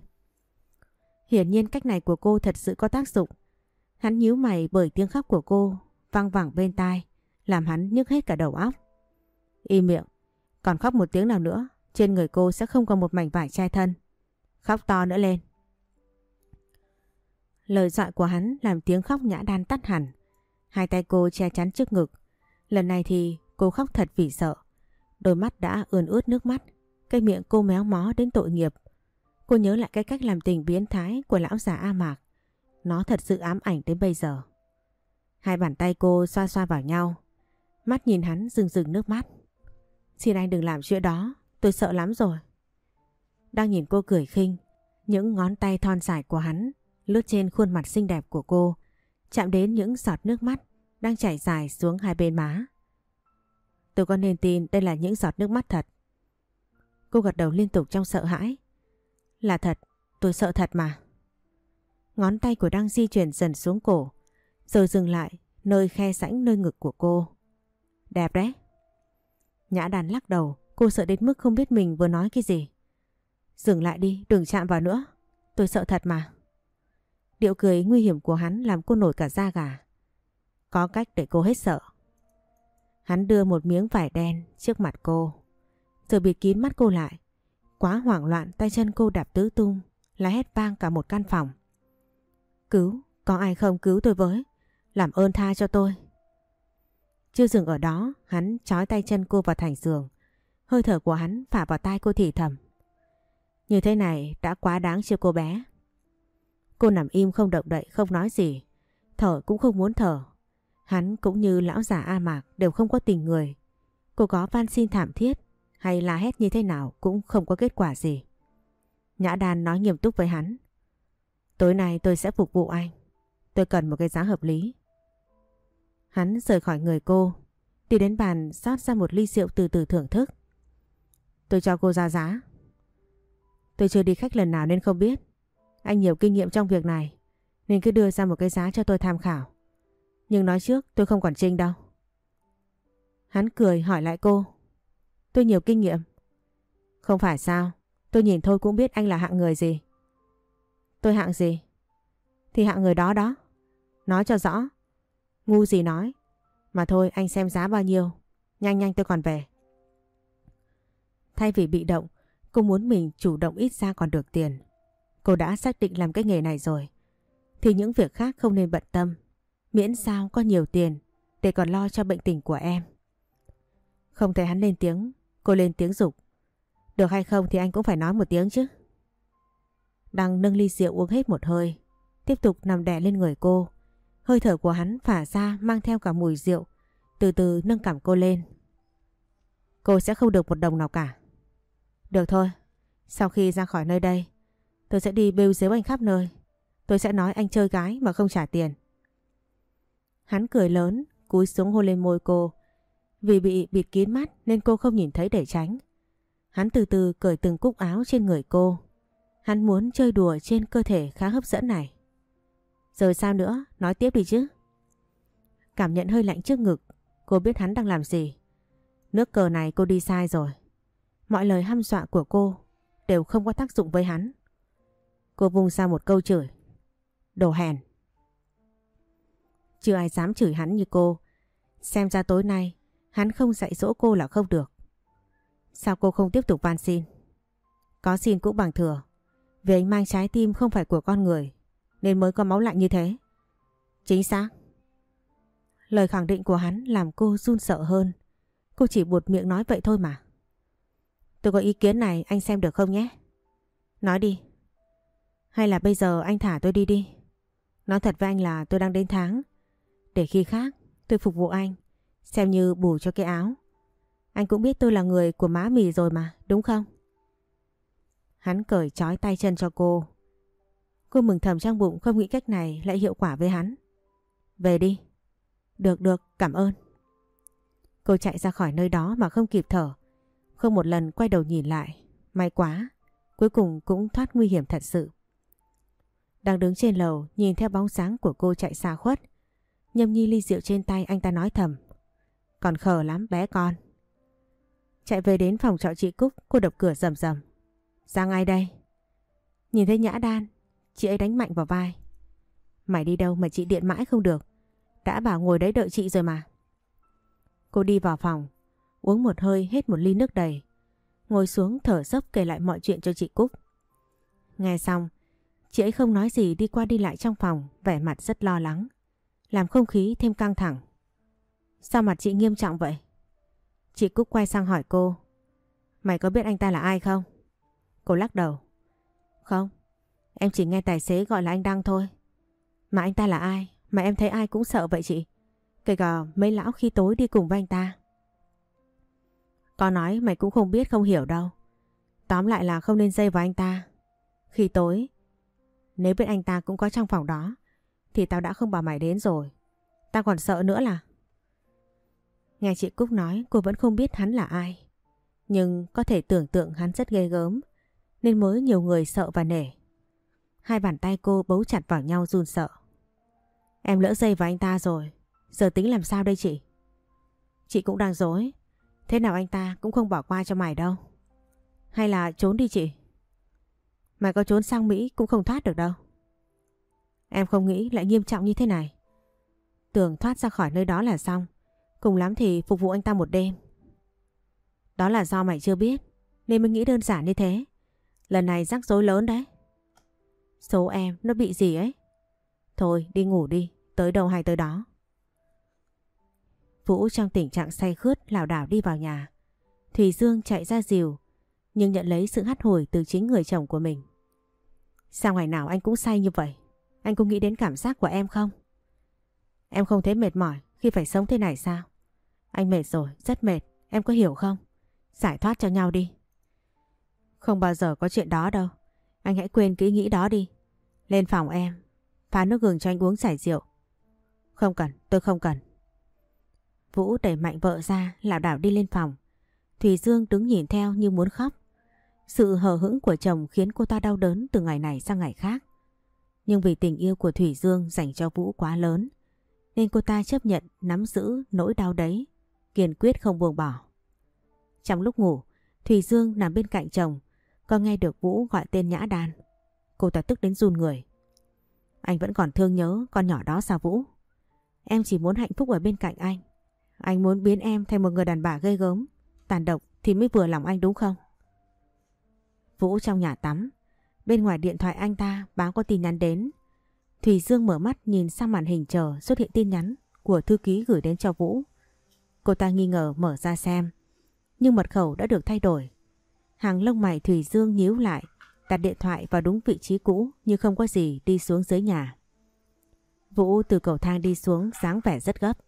Hiển nhiên cách này của cô thật sự có tác dụng. Hắn nhíu mày bởi tiếng khóc của cô vang vẳng bên tai, làm hắn nhức hết cả đầu óc. Im miệng, còn khóc một tiếng nào nữa, trên người cô sẽ không còn một mảnh vải che thân. Khóc to nữa lên. Lời dọa của hắn làm tiếng khóc nhã đan tắt hẳn. Hai tay cô che chắn trước ngực. Lần này thì cô khóc thật vì sợ. Đôi mắt đã ươn ướt nước mắt. Cái miệng cô méo mó đến tội nghiệp. Cô nhớ lại cái cách làm tình biến thái của lão già A Mạc. Nó thật sự ám ảnh đến bây giờ. Hai bàn tay cô xoa xoa vào nhau. Mắt nhìn hắn rừng rừng nước mắt. Xin anh đừng làm chuyện đó, tôi sợ lắm rồi. Đang nhìn cô cười khinh, những ngón tay thon dài của hắn lướt trên khuôn mặt xinh đẹp của cô, chạm đến những giọt nước mắt đang chảy dài xuống hai bên má. Tôi có nên tin đây là những giọt nước mắt thật. Cô gật đầu liên tục trong sợ hãi. Là thật, tôi sợ thật mà. Ngón tay của Đăng di chuyển dần xuống cổ, rồi dừng lại nơi khe sảnh nơi ngực của cô. Đẹp đấy. Nhã đàn lắc đầu, cô sợ đến mức không biết mình vừa nói cái gì. Dừng lại đi, đừng chạm vào nữa. Tôi sợ thật mà. Điệu cười nguy hiểm của hắn làm cô nổi cả da gà. Có cách để cô hết sợ. Hắn đưa một miếng vải đen trước mặt cô. Rồi bịt kín mắt cô lại. Quá hoảng loạn tay chân cô đạp tứ tung. Là hét vang cả một căn phòng. Cứu, có ai không cứu tôi với? Làm ơn tha cho tôi. Chưa dừng ở đó, hắn trói tay chân cô vào thành giường. Hơi thở của hắn phả vào tai cô thì thầm. Như thế này đã quá đáng chưa cô bé. Cô nằm im không động đậy không nói gì. Thở cũng không muốn thở. Hắn cũng như lão già A Mạc đều không có tình người. Cô có van xin thảm thiết hay la hét như thế nào cũng không có kết quả gì. Nhã Đan nói nghiêm túc với hắn. Tối nay tôi sẽ phục vụ anh. Tôi cần một cái giá hợp lý. Hắn rời khỏi người cô, đi đến bàn rót ra một ly rượu từ từ thưởng thức. Tôi cho cô ra giá. Tôi chưa đi khách lần nào nên không biết. Anh nhiều kinh nghiệm trong việc này, nên cứ đưa ra một cái giá cho tôi tham khảo. Nhưng nói trước tôi không còn trinh đâu. Hắn cười hỏi lại cô. Tôi nhiều kinh nghiệm. Không phải sao, tôi nhìn thôi cũng biết anh là hạng người gì. Tôi hạng gì? Thì hạng người đó đó. Nói cho rõ. Ngu gì nói. Mà thôi anh xem giá bao nhiêu. Nhanh nhanh tôi còn về. Thay vì bị động, cô muốn mình chủ động ít ra còn được tiền. Cô đã xác định làm cái nghề này rồi. Thì những việc khác không nên bận tâm. Miễn sao có nhiều tiền để còn lo cho bệnh tình của em. Không thấy hắn lên tiếng, cô lên tiếng dục. Được hay không thì anh cũng phải nói một tiếng chứ. Đăng nâng ly rượu uống hết một hơi, tiếp tục nằm đè lên người cô. Hơi thở của hắn phả ra mang theo cả mùi rượu, từ từ nâng cảm cô lên. Cô sẽ không được một đồng nào cả. Được thôi, sau khi ra khỏi nơi đây, tôi sẽ đi bêu dếu anh khắp nơi. Tôi sẽ nói anh chơi gái mà không trả tiền. Hắn cười lớn, cúi xuống hôn lên môi cô. Vì bị bịt kín mắt nên cô không nhìn thấy để tránh. Hắn từ từ cởi từng cúc áo trên người cô. Hắn muốn chơi đùa trên cơ thể khá hấp dẫn này. Rồi sao nữa? Nói tiếp đi chứ. Cảm nhận hơi lạnh trước ngực, cô biết hắn đang làm gì. Nước cờ này cô đi sai rồi. Mọi lời hăm dọa của cô đều không có tác dụng với hắn. Cô vung ra một câu chửi. Đồ hèn. Chưa ai dám chửi hắn như cô. Xem ra tối nay hắn không dạy dỗ cô là không được. Sao cô không tiếp tục van xin? Có xin cũng bằng thừa. Vì anh mang trái tim không phải của con người nên mới có máu lạnh như thế. Chính xác. Lời khẳng định của hắn làm cô run sợ hơn. Cô chỉ buột miệng nói vậy thôi mà. Tôi có ý kiến này anh xem được không nhé? Nói đi. Hay là bây giờ anh thả tôi đi đi. Nói thật với anh là tôi đang đến tháng. Để khi khác tôi phục vụ anh. Xem như bù cho cái áo. Anh cũng biết tôi là người của má mì rồi mà, đúng không? Hắn cởi trói tay chân cho cô. Cô mừng thầm trong bụng không nghĩ cách này lại hiệu quả với hắn. Về đi. Được được, cảm ơn. Cô chạy ra khỏi nơi đó mà không kịp thở. Không một lần quay đầu nhìn lại. May quá, cuối cùng cũng thoát nguy hiểm thật sự. Đang đứng trên lầu nhìn theo bóng sáng của cô chạy xa khuất. Nhâm nhi ly rượu trên tay anh ta nói thầm. Còn khờ lắm bé con. Chạy về đến phòng trọ chị Cúc, cô đập cửa rầm rầm. Ra ngay đây. Nhìn thấy Nhã Đan, chị ấy đánh mạnh vào vai. Mày đi đâu mà chị điện mãi không được. Đã bảo ngồi đấy đợi chị rồi mà. Cô đi vào phòng, uống một hơi hết một ly nước đầy. Ngồi xuống thở dốc kể lại mọi chuyện cho chị Cúc. Nghe xong, chị ấy không nói gì đi qua đi lại trong phòng, vẻ mặt rất lo lắng. Làm không khí thêm căng thẳng. Sao mặt chị nghiêm trọng vậy? Chị Cúc quay sang hỏi cô. Mày có biết anh ta là ai không? Cô lắc đầu. Không, em chỉ nghe tài xế gọi là anh Đăng thôi. Mà anh ta là ai? Mà em thấy ai cũng sợ vậy chị. Kể cả mấy lão khi tối đi cùng với anh ta. Có nói mày cũng không biết không hiểu đâu. Tóm lại là không nên dây vào anh ta. Khi tối, nếu biết anh ta cũng có trong phòng đó, thì tao đã không bảo mày đến rồi. Tao còn sợ nữa là... Nghe chị Cúc nói cô vẫn không biết hắn là ai. Nhưng có thể tưởng tượng hắn rất ghê gớm, nên mới nhiều người sợ và nể. Hai bàn tay cô bấu chặt vào nhau run sợ. Em lỡ dây vào anh ta rồi, giờ tính làm sao đây chị? Chị cũng đang dối, thế nào anh ta cũng không bỏ qua cho mày đâu. Hay là trốn đi chị? Mày có trốn sang Mỹ cũng không thoát được đâu. Em không nghĩ lại nghiêm trọng như thế này. Tưởng thoát ra khỏi nơi đó là xong. Cùng lắm thì phục vụ anh ta một đêm. Đó là do mày chưa biết, nên mới nghĩ đơn giản như thế. Lần này rắc rối lớn đấy. Số em nó bị gì ấy? Thôi đi ngủ đi, tới đâu hay tới đó. Vũ trong tình trạng say khướt lảo đảo đi vào nhà. Thùy Dương chạy ra dìu, nhưng nhận lấy sự hắt hồi từ chính người chồng của mình. Sao ngày nào anh cũng say như vậy? Anh có nghĩ đến cảm giác của em không? Em không thấy mệt mỏi khi phải sống thế này sao? Anh mệt rồi, rất mệt, em có hiểu không? Giải thoát cho nhau đi. Không bao giờ có chuyện đó đâu. Anh hãy quên kỹ nghĩ đó đi. Lên phòng em, pha nước gừng cho anh uống giải rượu. Không cần, tôi không cần. Vũ đẩy mạnh vợ ra, lảo đảo đi lên phòng. Thùy Dương đứng nhìn theo như muốn khóc. Sự hờ hững của chồng khiến cô ta đau đớn từ ngày này sang ngày khác. Nhưng vì tình yêu của Thủy Dương dành cho Vũ quá lớn, nên cô ta chấp nhận nắm giữ nỗi đau đấy, kiên quyết không buông bỏ. Trong lúc ngủ, Thủy Dương nằm bên cạnh chồng, có nghe được Vũ gọi tên Nhã đàn Cô ta tức đến run người. Anh vẫn còn thương nhớ con nhỏ đó sao Vũ? Em chỉ muốn hạnh phúc ở bên cạnh anh. Anh muốn biến em thành một người đàn bà gây gớm, tàn độc thì mới vừa lòng anh đúng không? Vũ trong nhà tắm, bên ngoài điện thoại anh ta báo có tin nhắn đến. Thủy Dương mở mắt nhìn sang màn hình chờ xuất hiện tin nhắn của thư ký gửi đến cho Vũ. Cô ta nghi ngờ mở ra xem, nhưng mật khẩu đã được thay đổi. Hàng lông mày Thủy Dương nhíu lại, đặt điện thoại vào đúng vị trí cũ như không có gì đi xuống dưới nhà. Vũ từ cầu thang đi xuống dáng vẻ rất gấp.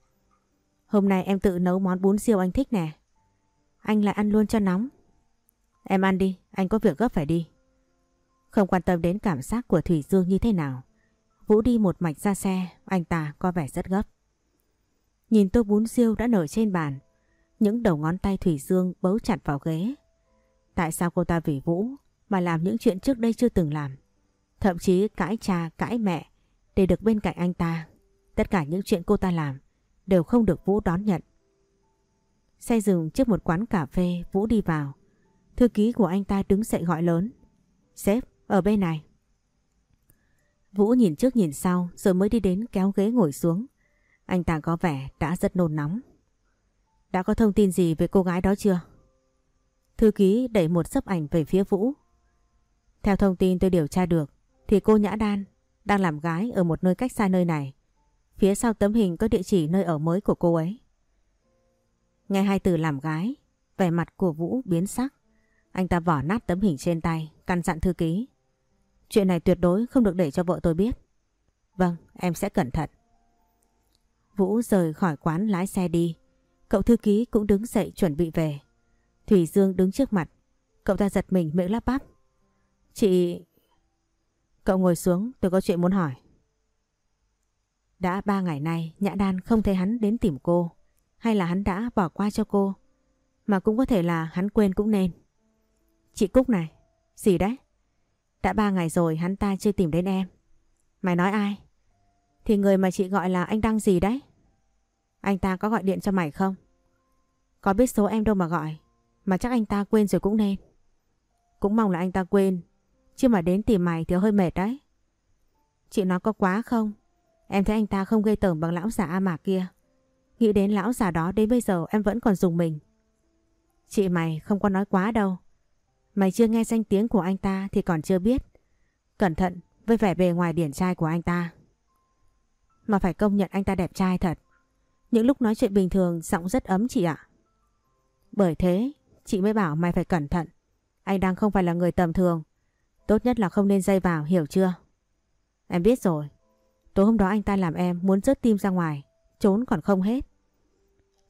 Hôm nay em tự nấu món bún siêu anh thích nè. Anh lại ăn luôn cho nóng. Em ăn đi, anh có việc gấp phải đi. Không quan tâm đến cảm giác của Thủy Dương như thế nào. Vũ đi một mạch ra xe, anh ta có vẻ rất gấp. Nhìn tô bún siêu đã nở trên bàn. Những đầu ngón tay Thủy Dương bấu chặt vào ghế. Tại sao cô ta vì Vũ mà làm những chuyện trước đây chưa từng làm? Thậm chí cãi cha, cãi mẹ để được bên cạnh anh ta. Tất cả những chuyện cô ta làm đều không được Vũ đón nhận. Xe dừng trước một quán cà phê, Vũ đi vào. Thư ký của anh ta đứng dậy gọi lớn. Sếp, ở bên này. Vũ nhìn trước nhìn sau rồi mới đi đến kéo ghế ngồi xuống. Anh ta có vẻ đã rất nôn nóng. Đã có thông tin gì về cô gái đó chưa? Thư ký đẩy một sấp ảnh về phía Vũ. Theo thông tin tôi điều tra được thì cô Nhã Đan đang làm gái ở một nơi cách xa nơi này. Phía sau tấm hình có địa chỉ nơi ở mới của cô ấy. Nghe hai từ làm gái, vẻ mặt của Vũ biến sắc. Anh ta vỏ nát tấm hình trên tay, căn dặn thư ký. Chuyện này tuyệt đối không được để cho vợ tôi biết. Vâng, em sẽ cẩn thận. Vũ rời khỏi quán lái xe đi. Cậu thư ký cũng đứng dậy chuẩn bị về. Thủy Dương đứng trước mặt. Cậu ta giật mình miệng lắp bắp. Chị... Cậu ngồi xuống, tôi có chuyện muốn hỏi. Đã ba ngày nay, Nhã Đan không thấy hắn đến tìm cô. Hay là hắn đã bỏ qua cho cô. Mà cũng có thể là hắn quên cũng nên. Chị Cúc này. Gì đấy? Đã ba ngày rồi hắn ta chưa tìm đến em. Mày nói ai? Thì người mà chị gọi là anh Đăng gì đấy? Anh ta có gọi điện cho mày không? Có biết số em đâu mà gọi. Mà chắc anh ta quên rồi cũng nên. Cũng mong là anh ta quên. Chứ mà đến tìm mày thì hơi mệt đấy. Chị nói có quá không? Em thấy anh ta không gây tởm bằng lão già A Mạc kia. Nghĩ đến lão già đó đến bây giờ em vẫn còn dùng mình. Chị mày không có nói quá đâu. Mày chưa nghe danh tiếng của anh ta thì còn chưa biết. Cẩn thận với vẻ bề ngoài điển trai của anh ta. Mà phải công nhận anh ta đẹp trai thật. Những lúc nói chuyện bình thường, giọng rất ấm chị ạ. Bởi thế chị mới bảo mày phải cẩn thận. Anh đang không phải là người tầm thường. Tốt nhất là không nên dây vào, hiểu chưa? Em biết rồi. Tối hôm đó anh ta làm em muốn rớt tim ra ngoài, trốn còn không hết.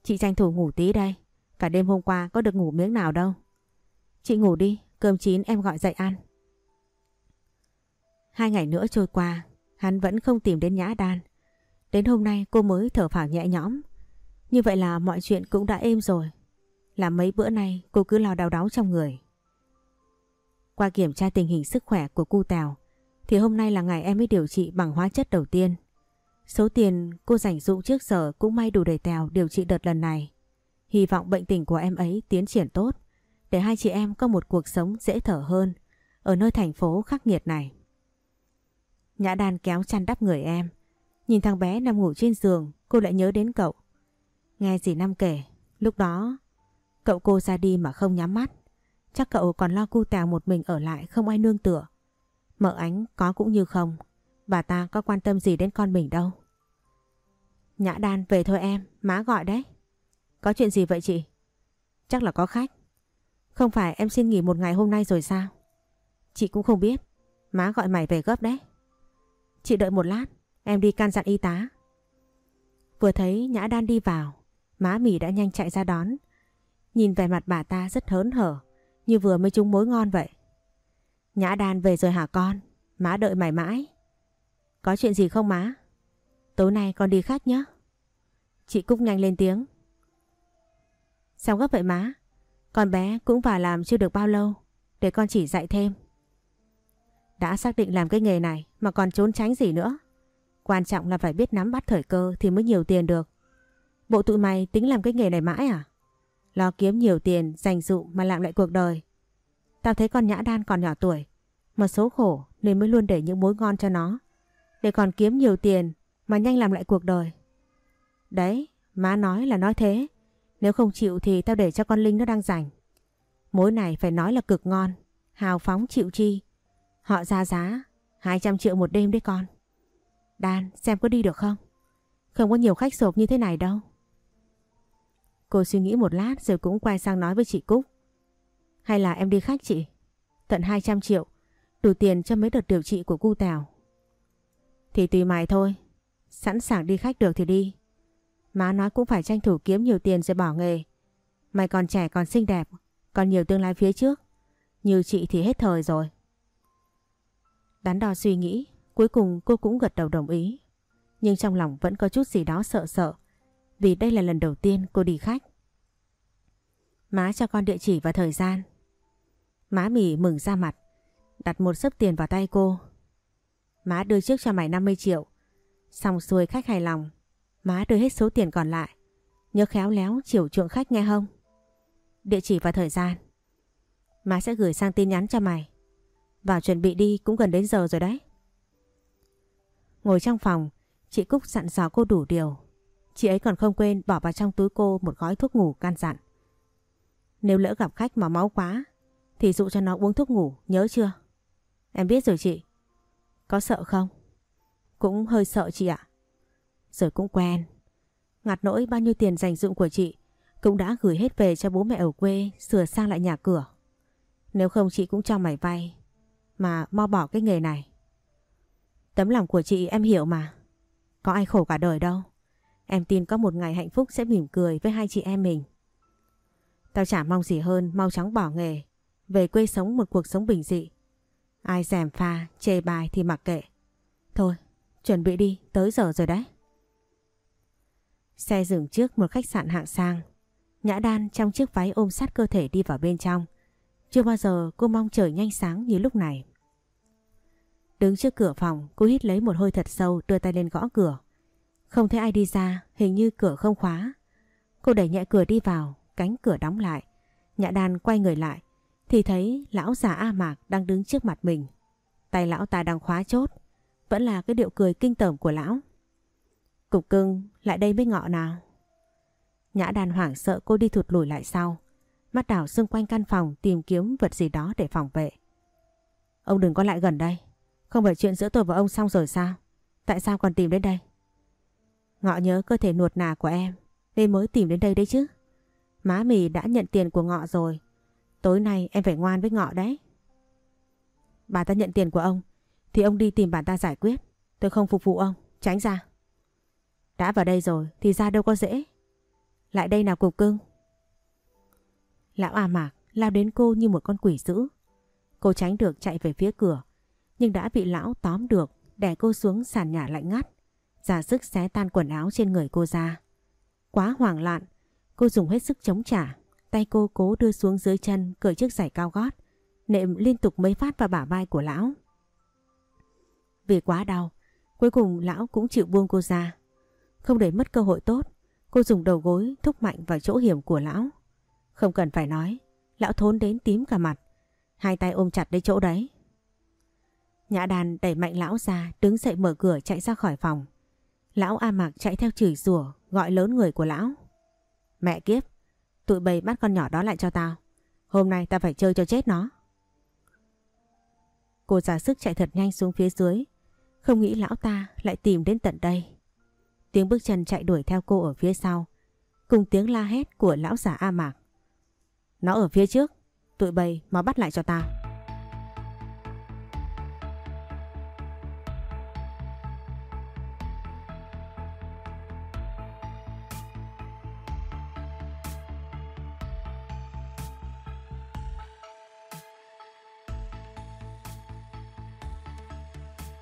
Chị tranh thủ ngủ tí đây, cả đêm hôm qua có được ngủ miếng nào đâu. Chị ngủ đi, cơm chín em gọi dậy ăn. Hai ngày nữa trôi qua, hắn vẫn không tìm đến Nhã Đan. Đến hôm nay cô mới thở phào nhẹ nhõm. Như vậy là mọi chuyện cũng đã êm rồi. Là mấy bữa nay, cô cứ lo đau đáu trong người. Qua kiểm tra tình hình sức khỏe của cu Tèo thì hôm nay là ngày em mới điều trị bằng hóa chất đầu tiên. Số tiền cô dành dụng trước giờ cũng may đủ để Tèo điều trị đợt lần này. Hy vọng bệnh tình của em ấy tiến triển tốt, để hai chị em có một cuộc sống dễ thở hơn ở nơi thành phố khắc nghiệt này. Nhã đàn kéo chăn đắp người em. Nhìn thằng bé nằm ngủ trên giường, cô lại nhớ đến cậu. Nghe dì Năm kể, lúc đó cậu cô ra đi mà không nhắm mắt. Chắc cậu còn lo cu tèo một mình ở lại không ai nương tựa. Mợ ánh có cũng như không. Bà ta có quan tâm gì đến con mình đâu. Nhã đan về thôi em, má gọi đấy. Có chuyện gì vậy chị? Chắc là có khách. Không phải em xin nghỉ một ngày hôm nay rồi sao? Chị cũng không biết. Má gọi mày về gấp đấy. Chị đợi một lát, em đi can dặn y tá. Vừa thấy Nhã Đan đi vào, má mì đã nhanh chạy ra đón. Nhìn vẻ mặt bà ta rất hớn hở, như vừa mới trúng mối ngon vậy. Nhã Đan về rồi hả con? Má đợi mãi mãi. Có chuyện gì không má? Tối nay con đi khách nhé. Chị Cúc nhanh lên tiếng. Sao gấp vậy má? Con bé cũng vào làm chưa được bao lâu, để con chỉ dạy thêm. Đã xác định làm cái nghề này mà còn trốn tránh gì nữa. Quan trọng là phải biết nắm bắt thời cơ thì mới nhiều tiền được. Bộ tụi mày tính làm cái nghề này mãi à? Lo kiếm nhiều tiền, dành dụ mà làm lại cuộc đời. Tao thấy con nhã đan còn nhỏ tuổi, mà số khổ nên mới luôn để những mối ngon cho nó. Để còn kiếm nhiều tiền mà nhanh làm lại cuộc đời. Đấy, má nói là nói thế. Nếu không chịu thì tao để cho con Linh nó đang rảnh. Mối này phải nói là cực ngon, hào phóng chịu chi. Họ ra giá 200 triệu một đêm đấy con. Đan xem có đi được không? Không có nhiều khách sộp như thế này đâu. Cô suy nghĩ một lát rồi cũng quay sang nói với chị Cúc. Hay là em đi khách chị? Tận 200 triệu, đủ tiền cho mấy đợt điều trị của cu Tèo. Thì tùy mày thôi, sẵn sàng đi khách được thì đi. Má nói cũng phải tranh thủ kiếm nhiều tiền rồi bỏ nghề. Mày còn trẻ còn xinh đẹp, còn nhiều tương lai phía trước. Như chị thì hết thời rồi. Đắn đo suy nghĩ, cuối cùng cô cũng gật đầu đồng ý. Nhưng trong lòng vẫn có chút gì đó sợ sợ, vì đây là lần đầu tiên cô đi khách. Má cho con địa chỉ và thời gian. Má mỉ mừng ra mặt, đặt một sấp tiền vào tay cô. Má đưa trước cho mày 50 triệu. Xong xuôi khách hài lòng, má đưa hết số tiền còn lại. Nhớ khéo léo chiều chuộng khách nghe không? Địa chỉ và thời gian. Má sẽ gửi sang tin nhắn cho mày. Vào chuẩn bị đi cũng gần đến giờ rồi đấy. Ngồi trong phòng, chị Cúc dặn dò cô đủ điều. Chị ấy còn không quên bỏ vào trong túi cô một gói thuốc ngủ can dặn. Nếu lỡ gặp khách mà máu quá, thì dụ cho nó uống thuốc ngủ, nhớ chưa? Em biết rồi chị. Có sợ không? Cũng hơi sợ chị ạ. Rồi cũng quen. Ngặt nỗi bao nhiêu tiền dành dụng của chị cũng đã gửi hết về cho bố mẹ ở quê sửa sang lại nhà cửa. Nếu không chị cũng cho mày vay mà mo bỏ cái nghề này. Tấm lòng của chị em hiểu mà. Có ai khổ cả đời đâu. Em tin có một ngày hạnh phúc sẽ mỉm cười với hai chị em mình. Tao chả mong gì hơn mau chóng bỏ nghề, về quê sống một cuộc sống bình dị. Ai dèm pha, chê bài thì mặc kệ. Thôi, chuẩn bị đi, tới giờ rồi đấy. Xe dừng trước một khách sạn hạng sang. Nhã đan trong chiếc váy ôm sát cơ thể đi vào bên trong. Chưa bao giờ cô mong trời nhanh sáng như lúc này. Đứng trước cửa phòng, cô hít lấy một hơi thật sâu đưa tay lên gõ cửa. Không thấy ai đi ra, hình như cửa không khóa. Cô đẩy nhẹ cửa đi vào, cánh cửa đóng lại. Nhã đàn quay người lại, thì thấy lão già A Mạc đang đứng trước mặt mình. Tay lão ta đang khóa chốt, vẫn là cái điệu cười kinh tởm của lão. Cục cưng, lại đây mới ngọ nào. Nhã đàn hoảng sợ cô đi thụt lùi lại sau. Mắt đảo xung quanh căn phòng tìm kiếm vật gì đó để phòng vệ. Ông đừng có lại gần đây. Không phải chuyện giữa tôi và ông xong rồi sao? Tại sao còn tìm đến đây? Ngọ nhớ cơ thể nuột nà của em nên mới tìm đến đây đấy chứ. Má mì đã nhận tiền của Ngọ rồi. Tối nay em phải ngoan với Ngọ đấy. bà ta nhận tiền của ông thì ông đi tìm bà ta giải quyết. Tôi không phục vụ ông, tránh ra. Đã vào đây rồi thì ra đâu có dễ. Lại đây nào cục cưng. Lão à Mạc lao đến cô như một con quỷ dữ. Cô tránh được chạy về phía cửa, nhưng đã bị lão tóm được, đè cô xuống sàn nhà lạnh ngắt, giả sức xé tan quần áo trên người cô ra. Quá hoảng loạn, cô dùng hết sức chống trả, tay cô cố đưa xuống dưới chân cởi chiếc giày cao gót, nệm liên tục mấy phát vào bả vai của lão. Vì quá đau, cuối cùng lão cũng chịu buông cô ra. Không để mất cơ hội tốt, cô dùng đầu gối thúc mạnh vào chỗ hiểm của lão. Không cần phải nói, lão thốn đến tím cả mặt, hai tay ôm chặt lấy chỗ đấy. Nhã đàn đẩy mạnh lão ra, đứng dậy mở cửa chạy ra khỏi phòng. Lão A Mạc chạy theo chửi rủa gọi lớn người của lão. Mẹ kiếp, tụi bầy bắt con nhỏ đó lại cho tao. Hôm nay tao phải chơi cho chết nó. Cô giả sức chạy thật nhanh xuống phía dưới, không nghĩ lão ta lại tìm đến tận đây. Tiếng bước chân chạy đuổi theo cô ở phía sau, cùng tiếng la hét của lão giả A Mạc. Nó ở phía trước, tụi bầy mà bắt lại cho tao.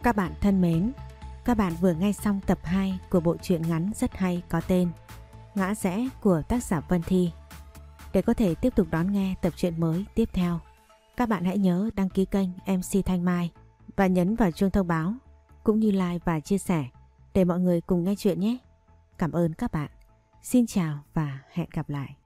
Các bạn thân mến, các bạn vừa nghe xong tập 2 của bộ truyện ngắn rất hay có tên Ngã rẽ của tác giả Vân Thi. Để có thể tiếp tục đón nghe tập truyện mới tiếp theo, các bạn hãy nhớ đăng ký kênh MC Thanh Mai và nhấn vào chuông thông báo cũng như like và chia sẻ để mọi người cùng nghe chuyện nhé. Cảm ơn các bạn. Xin chào và hẹn gặp lại.